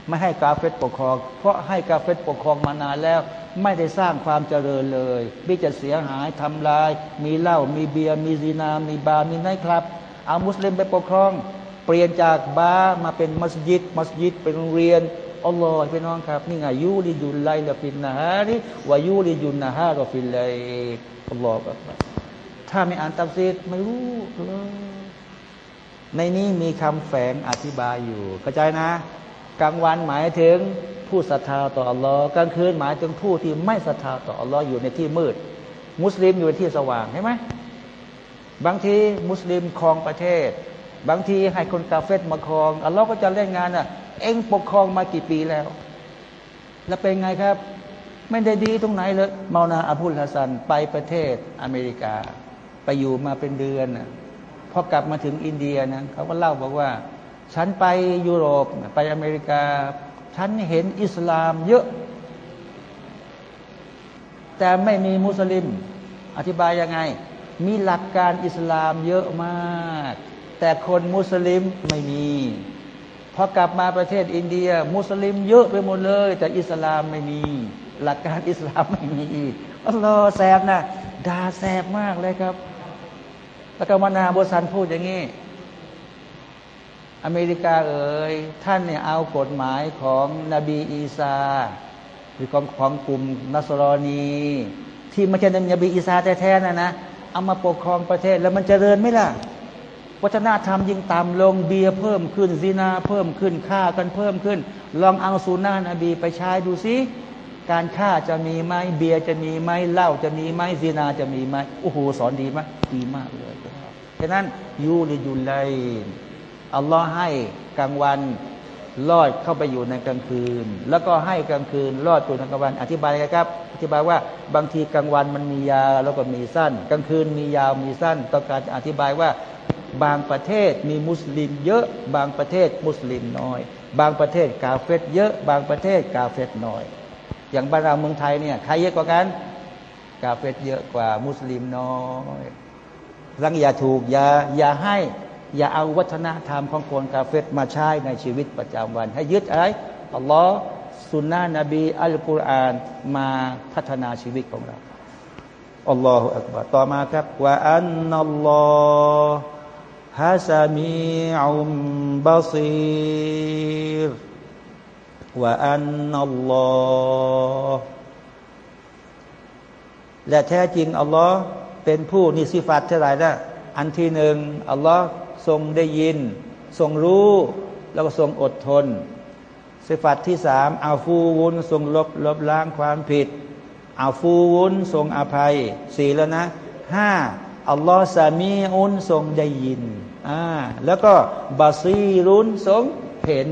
A: ไม่ให้กาเฟรปกครอง เพราะให้กาเฟรปกครองมานานแล้ว ไม่ได้สร้างความเจริญเลยมีจะเสียหายทำลาย มีเหล้ามีเบียร์มีซินา มีบาร์มีไนท์คลับ เอามุสลิมไปปกครอง เปลี่ยนจากบาร์มาเป็นมัสยิด มัสยิดเป็นโรงเรียน อัลลอฮ์พี่น้องครับ นี่ไงيُولِجُ اللَّيْلَ فِي النَّهَارِ وَيُولِجُ النَّهَارَ فِي اللَّيْلِอัลลอฮ์ถ้าไม่อ่านตัฟซีรไม่รู้เลยในนี้มีคำแฝงอธิบายอยู่เข้าใจนะ กลางวันหมายถึงผู้ศรัทธาต่ออัลลอฮ์กลางคืนหมายถึงผู้ที่ไม่ศรัทธาต่ออัลลอฮ์อยู่ในที่มืด มุสลิมอยู่ในที่สว่างใช่ไหมบางทีมุสลิมครองประเทศ บางทีให้คนกาเฟรมาครองอัลลอฮ์ก็จะเล่นงานอะ เองปกครองมากี่ปีแล้ว แล้วเป็นไงครับ ไม่ได้ดีตรงไหนเลยมานาอับุลฮัสันไปประเทศอเมริกา ไปอยู่มาเป็นเดือนพอกลับมาถึงอินเดียนะเขาก็เล่าบอกว่า ฉันไปยุโรปไปอเมริกา ฉันเห็นอิสลามเยอะ แต่ไม่มีมุสลิม อธิบายยังไง มีหลักการอิสลามเยอะมาก แต่คนมุสลิมไม่มีพอกลับมาประเทศอินเดีย มุสลิมเยอะไปหมดเลย แต่อิสลามไม่มี หลักการอิสลามไม่มีอัลลอฮ์แสบนะด่าแสบมากเลยครับ แล้วก็มานาบสันพูดอย่างนี้ อเมริกาเอ๋ยท่านเนี่ยเอากฎหมายของนบีอีสาหรือของของกลุ่มนัสรอนี ที่ไม่ใช่นบีอีสาแท้ๆนะนะเอามาปกครองประเทศแล้วมันจเจริญไหมล่ะ วัฒนธรรมยิ่งต่ำลงเบียเพิ่มขึ้นซีนาเพิ่มขึ้นฆ่ากันเพิ่มขึ้น ลองเอาสุนานะบีไปใช้ดูสิการฆ่าจะมีไหมเบียจะมีไหมเหล้าจะมีไหมซีนาจะมีไหมโอ้โหสอนดีมากดีมากเลยฉะนั้นยูริยุลไลอัลลอฮ์ให้กลางวันลอดเข้าไปอยู่ในกลางคืน แล้วก็ให้กลางคืนลอดตัวในกลางวัน อธิบายครับ อธิบายว่าบางทีกลางวันมันมียาวแล้วก็มีสั้น กลางคืนมียาวมีสั้นต้องการจะอธิบายว่า บางประเทศมีมุสลิมเยอะ บางประเทศมุสลิมน้อย บางประเทศกาเฟตเยอะ บางประเทศกาเฟตน้อย อย่างบ้านเราเมืองไทยเนี่ยใครเยอะกว่ากันกาเฟตเยอะกว่ามุสลิมน้อยรังอย่าถูกอย่าอย่าให้อย่าเอาวัฒนธรรมของคนกาเฟตมาใช้ในชีวิตประจำวัน ให้ยึดอะไรอัลลอฮ์สุนนะนบีอัลกุรอานมาพัฒนาชีวิตของเราอัลลอฮฺอักบารต่อมาครับว่าอันนัลลอฮฺ ฮะซามีอุมบาซีรว่าอันนัลลอฮฺและแท้จริงอัลลอฮ์เป็นผู้นิสิฟัตเท่าไรนะอันที่หนึ่งอัลลอฮ์ทรงได้ยิน ทรงรู้ แล้วก็ทรงอดทน สิฟัตที่สามอาฟูวุนทรงลบลบล้างความผิดอาฟูวุนทรงอภัยสี่แล้วนะห้า อัลลอฮ์สามีอุนทรงได้ยินอ่าแล้วก็บาซีรุนทรงเห็น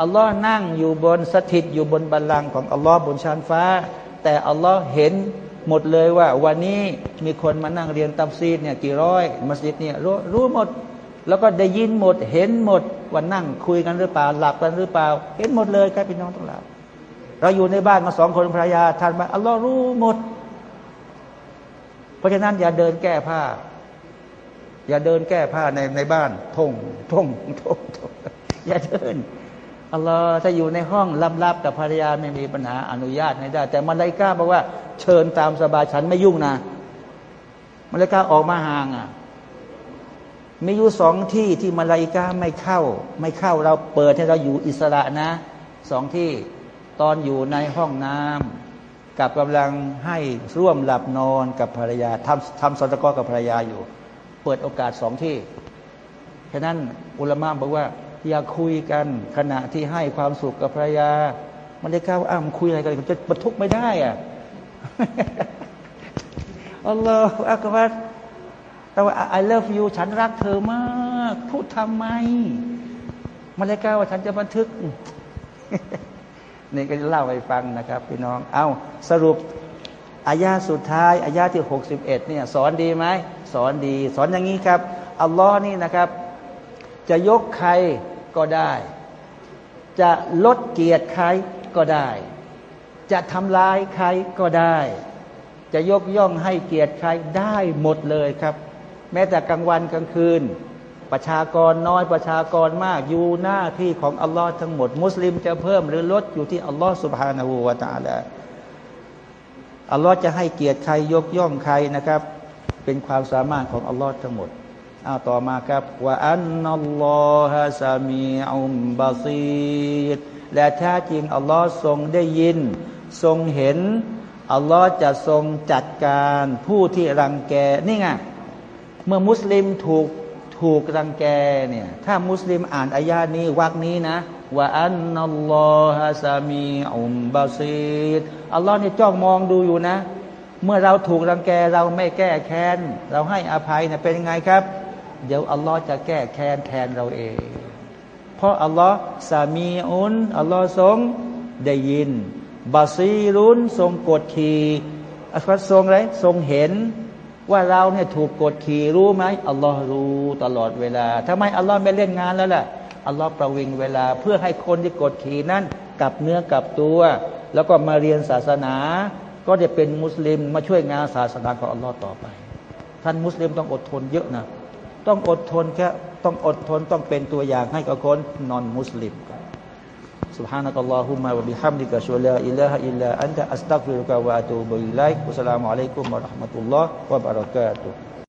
A: อัลลอฮ์นั่งอยู่บนสถิตอยู่บนบัลลังก์ของอัลลอฮ์บนชานฟ้า แต่อัลลอฮ์เห็นหมดเลยว่า วันนี้มีคนมานั่งเรียนตับซีดเนี่ยกี่ร้อยมัสยิดเนี่ยรู้รู้หมด แล้วก็ได้ยินหมดเห็นหมดว่านั่งคุยกันหรือเปล่าหลับกันหรือเปล่า เห็นหมดเลยครับพี่น้องทั้งหลายเราอยู่ในบ้านมาสองคนภรรยาท่านมาอัลลอฮ์รู้หมด เพราะฉะนั้นอย่าเดินแก้ผ้า อย่าเดินแก้ผ้าในในบ้านทงทงทงทงอย่าเดินอัลลอฮ์ถ้าอยู่ในห้องลับๆกับภรรยาไม่มีปัญหาอนุญาตให้ได้ แต่มาลายกาบอกว่า เชิญตามสบายฉันไม่ยุ่งนะมาลายกาออกมาห่างอะมีอยู่สองที่ที่มาลายกาไม่เข้า ไม่เข้าเราเปิดให้เราอยู่อิสระนะสองที่ตอนอยู่ในห้องน้ำ กับกำลังให้ร่วมหลับนอนกับภรรยาทำทำสันตกรกับภรรยาอยู่ เปิดโอกาสสองที่ฉะนั้นอุลามะบอกว่า อย่าคุยกันขณะที่ให้ความสุขกับภรรยา มันเลยก้าวอ้ามคุยอะไรกันจะบรรทุกไม่ได้อะอัลลอฮฺอักบัรแต่ว่า I love you ฉันรักเธอมาก พูดทำไมมาเลยก้าว่าฉันจะบันทึก นี่ก็จะเล่าให้ฟังนะครับ พี่น้อง เอาสรุปอายาสุดท้ายอายาที่หกสิบเอ็ดเนี่ยสอนดีไหมสอนดี สอนอย่างนี้ครับ อัลลอฮ์นี่นะครับ จะยกใครก็ได้ จะลดเกียรติใครก็ได้ จะทำลายใครก็ได้ จะยกย่องให้เกียรติใครได้หมดเลยครับ แม้แต่กลางวันกลางคืน ประชากรน้อยประชากรมากอยู่หน้าที่ของอัลลอฮ์ทั้งหมด มุสลิมจะเพิ่มหรือลดอยู่ที่อัลลอฮ์สุบฮานาหูวาตาละอัลลอฮ์จะให้เกียรติใครยกย่องใครนะครับ เป็นความสามารถของอัลลอฮ์ทั้งหมดเอาต่อมาครับว่าอันนัลลอฮะซามีอุมบาซีดและแท้จริงอัลลอฮ์ทรงได้ยิน ทรงเห็นอัลลอฮ์จะทรงจัดการผู้ที่รังแกนี่ไงเมื่อมุสลิมถูก ถูกรังแกเนี่ยถ้ามุสลิมอ่านอายานี้วักนี้นะว่าอันนัลลอฮะซามีอุมบาซีดอัลลอฮ์เนี่ยจ้องมองดูอยู่นะ เมื่อเราถูกรังแกเราไม่แก้แค้น เราให้อภัยเนี่ยเป็นยังไงครับ เดี๋ยวอัลลอฮ์จะแก้แค้นแทนเราเอง เพราะอัลลอฮ์สามีอุนอัลลอฮ์ทรงได้ยินบาซีรุนทรงกดขี่อัลลอฮ์ทรงอะไรทรงเห็น ว่าเราเนี่ยถูกกดขี่รู้ไหมอัลลอฮ์รู้ตลอดเวลาทำไมอัลลอฮ์ไม่เล่นงานแล้วล่ะอัลลอฮ์ประวิงเวลาเพื่อให้คนที่กดขี่นั้นกลับเนื้อกลับตัว แล้วก็มาเรียนศาสนา ก็จะเป็นมุสลิมมาช่วยงานศาสนาของอัลลอฮ์ต่อไป ท่านมุสลิมต้องอดทนเยอะนะต้องอดทนแค่ต้องอดทนต้องเป็นตัวอย่างให้กับคนนอนมุสลิม subhanakallahumma wa bihamdika shalla ilaha illa anta astaghfiruka wa atubu ilaik. Wassalamualaikum warahmatullahi wabarakatuh.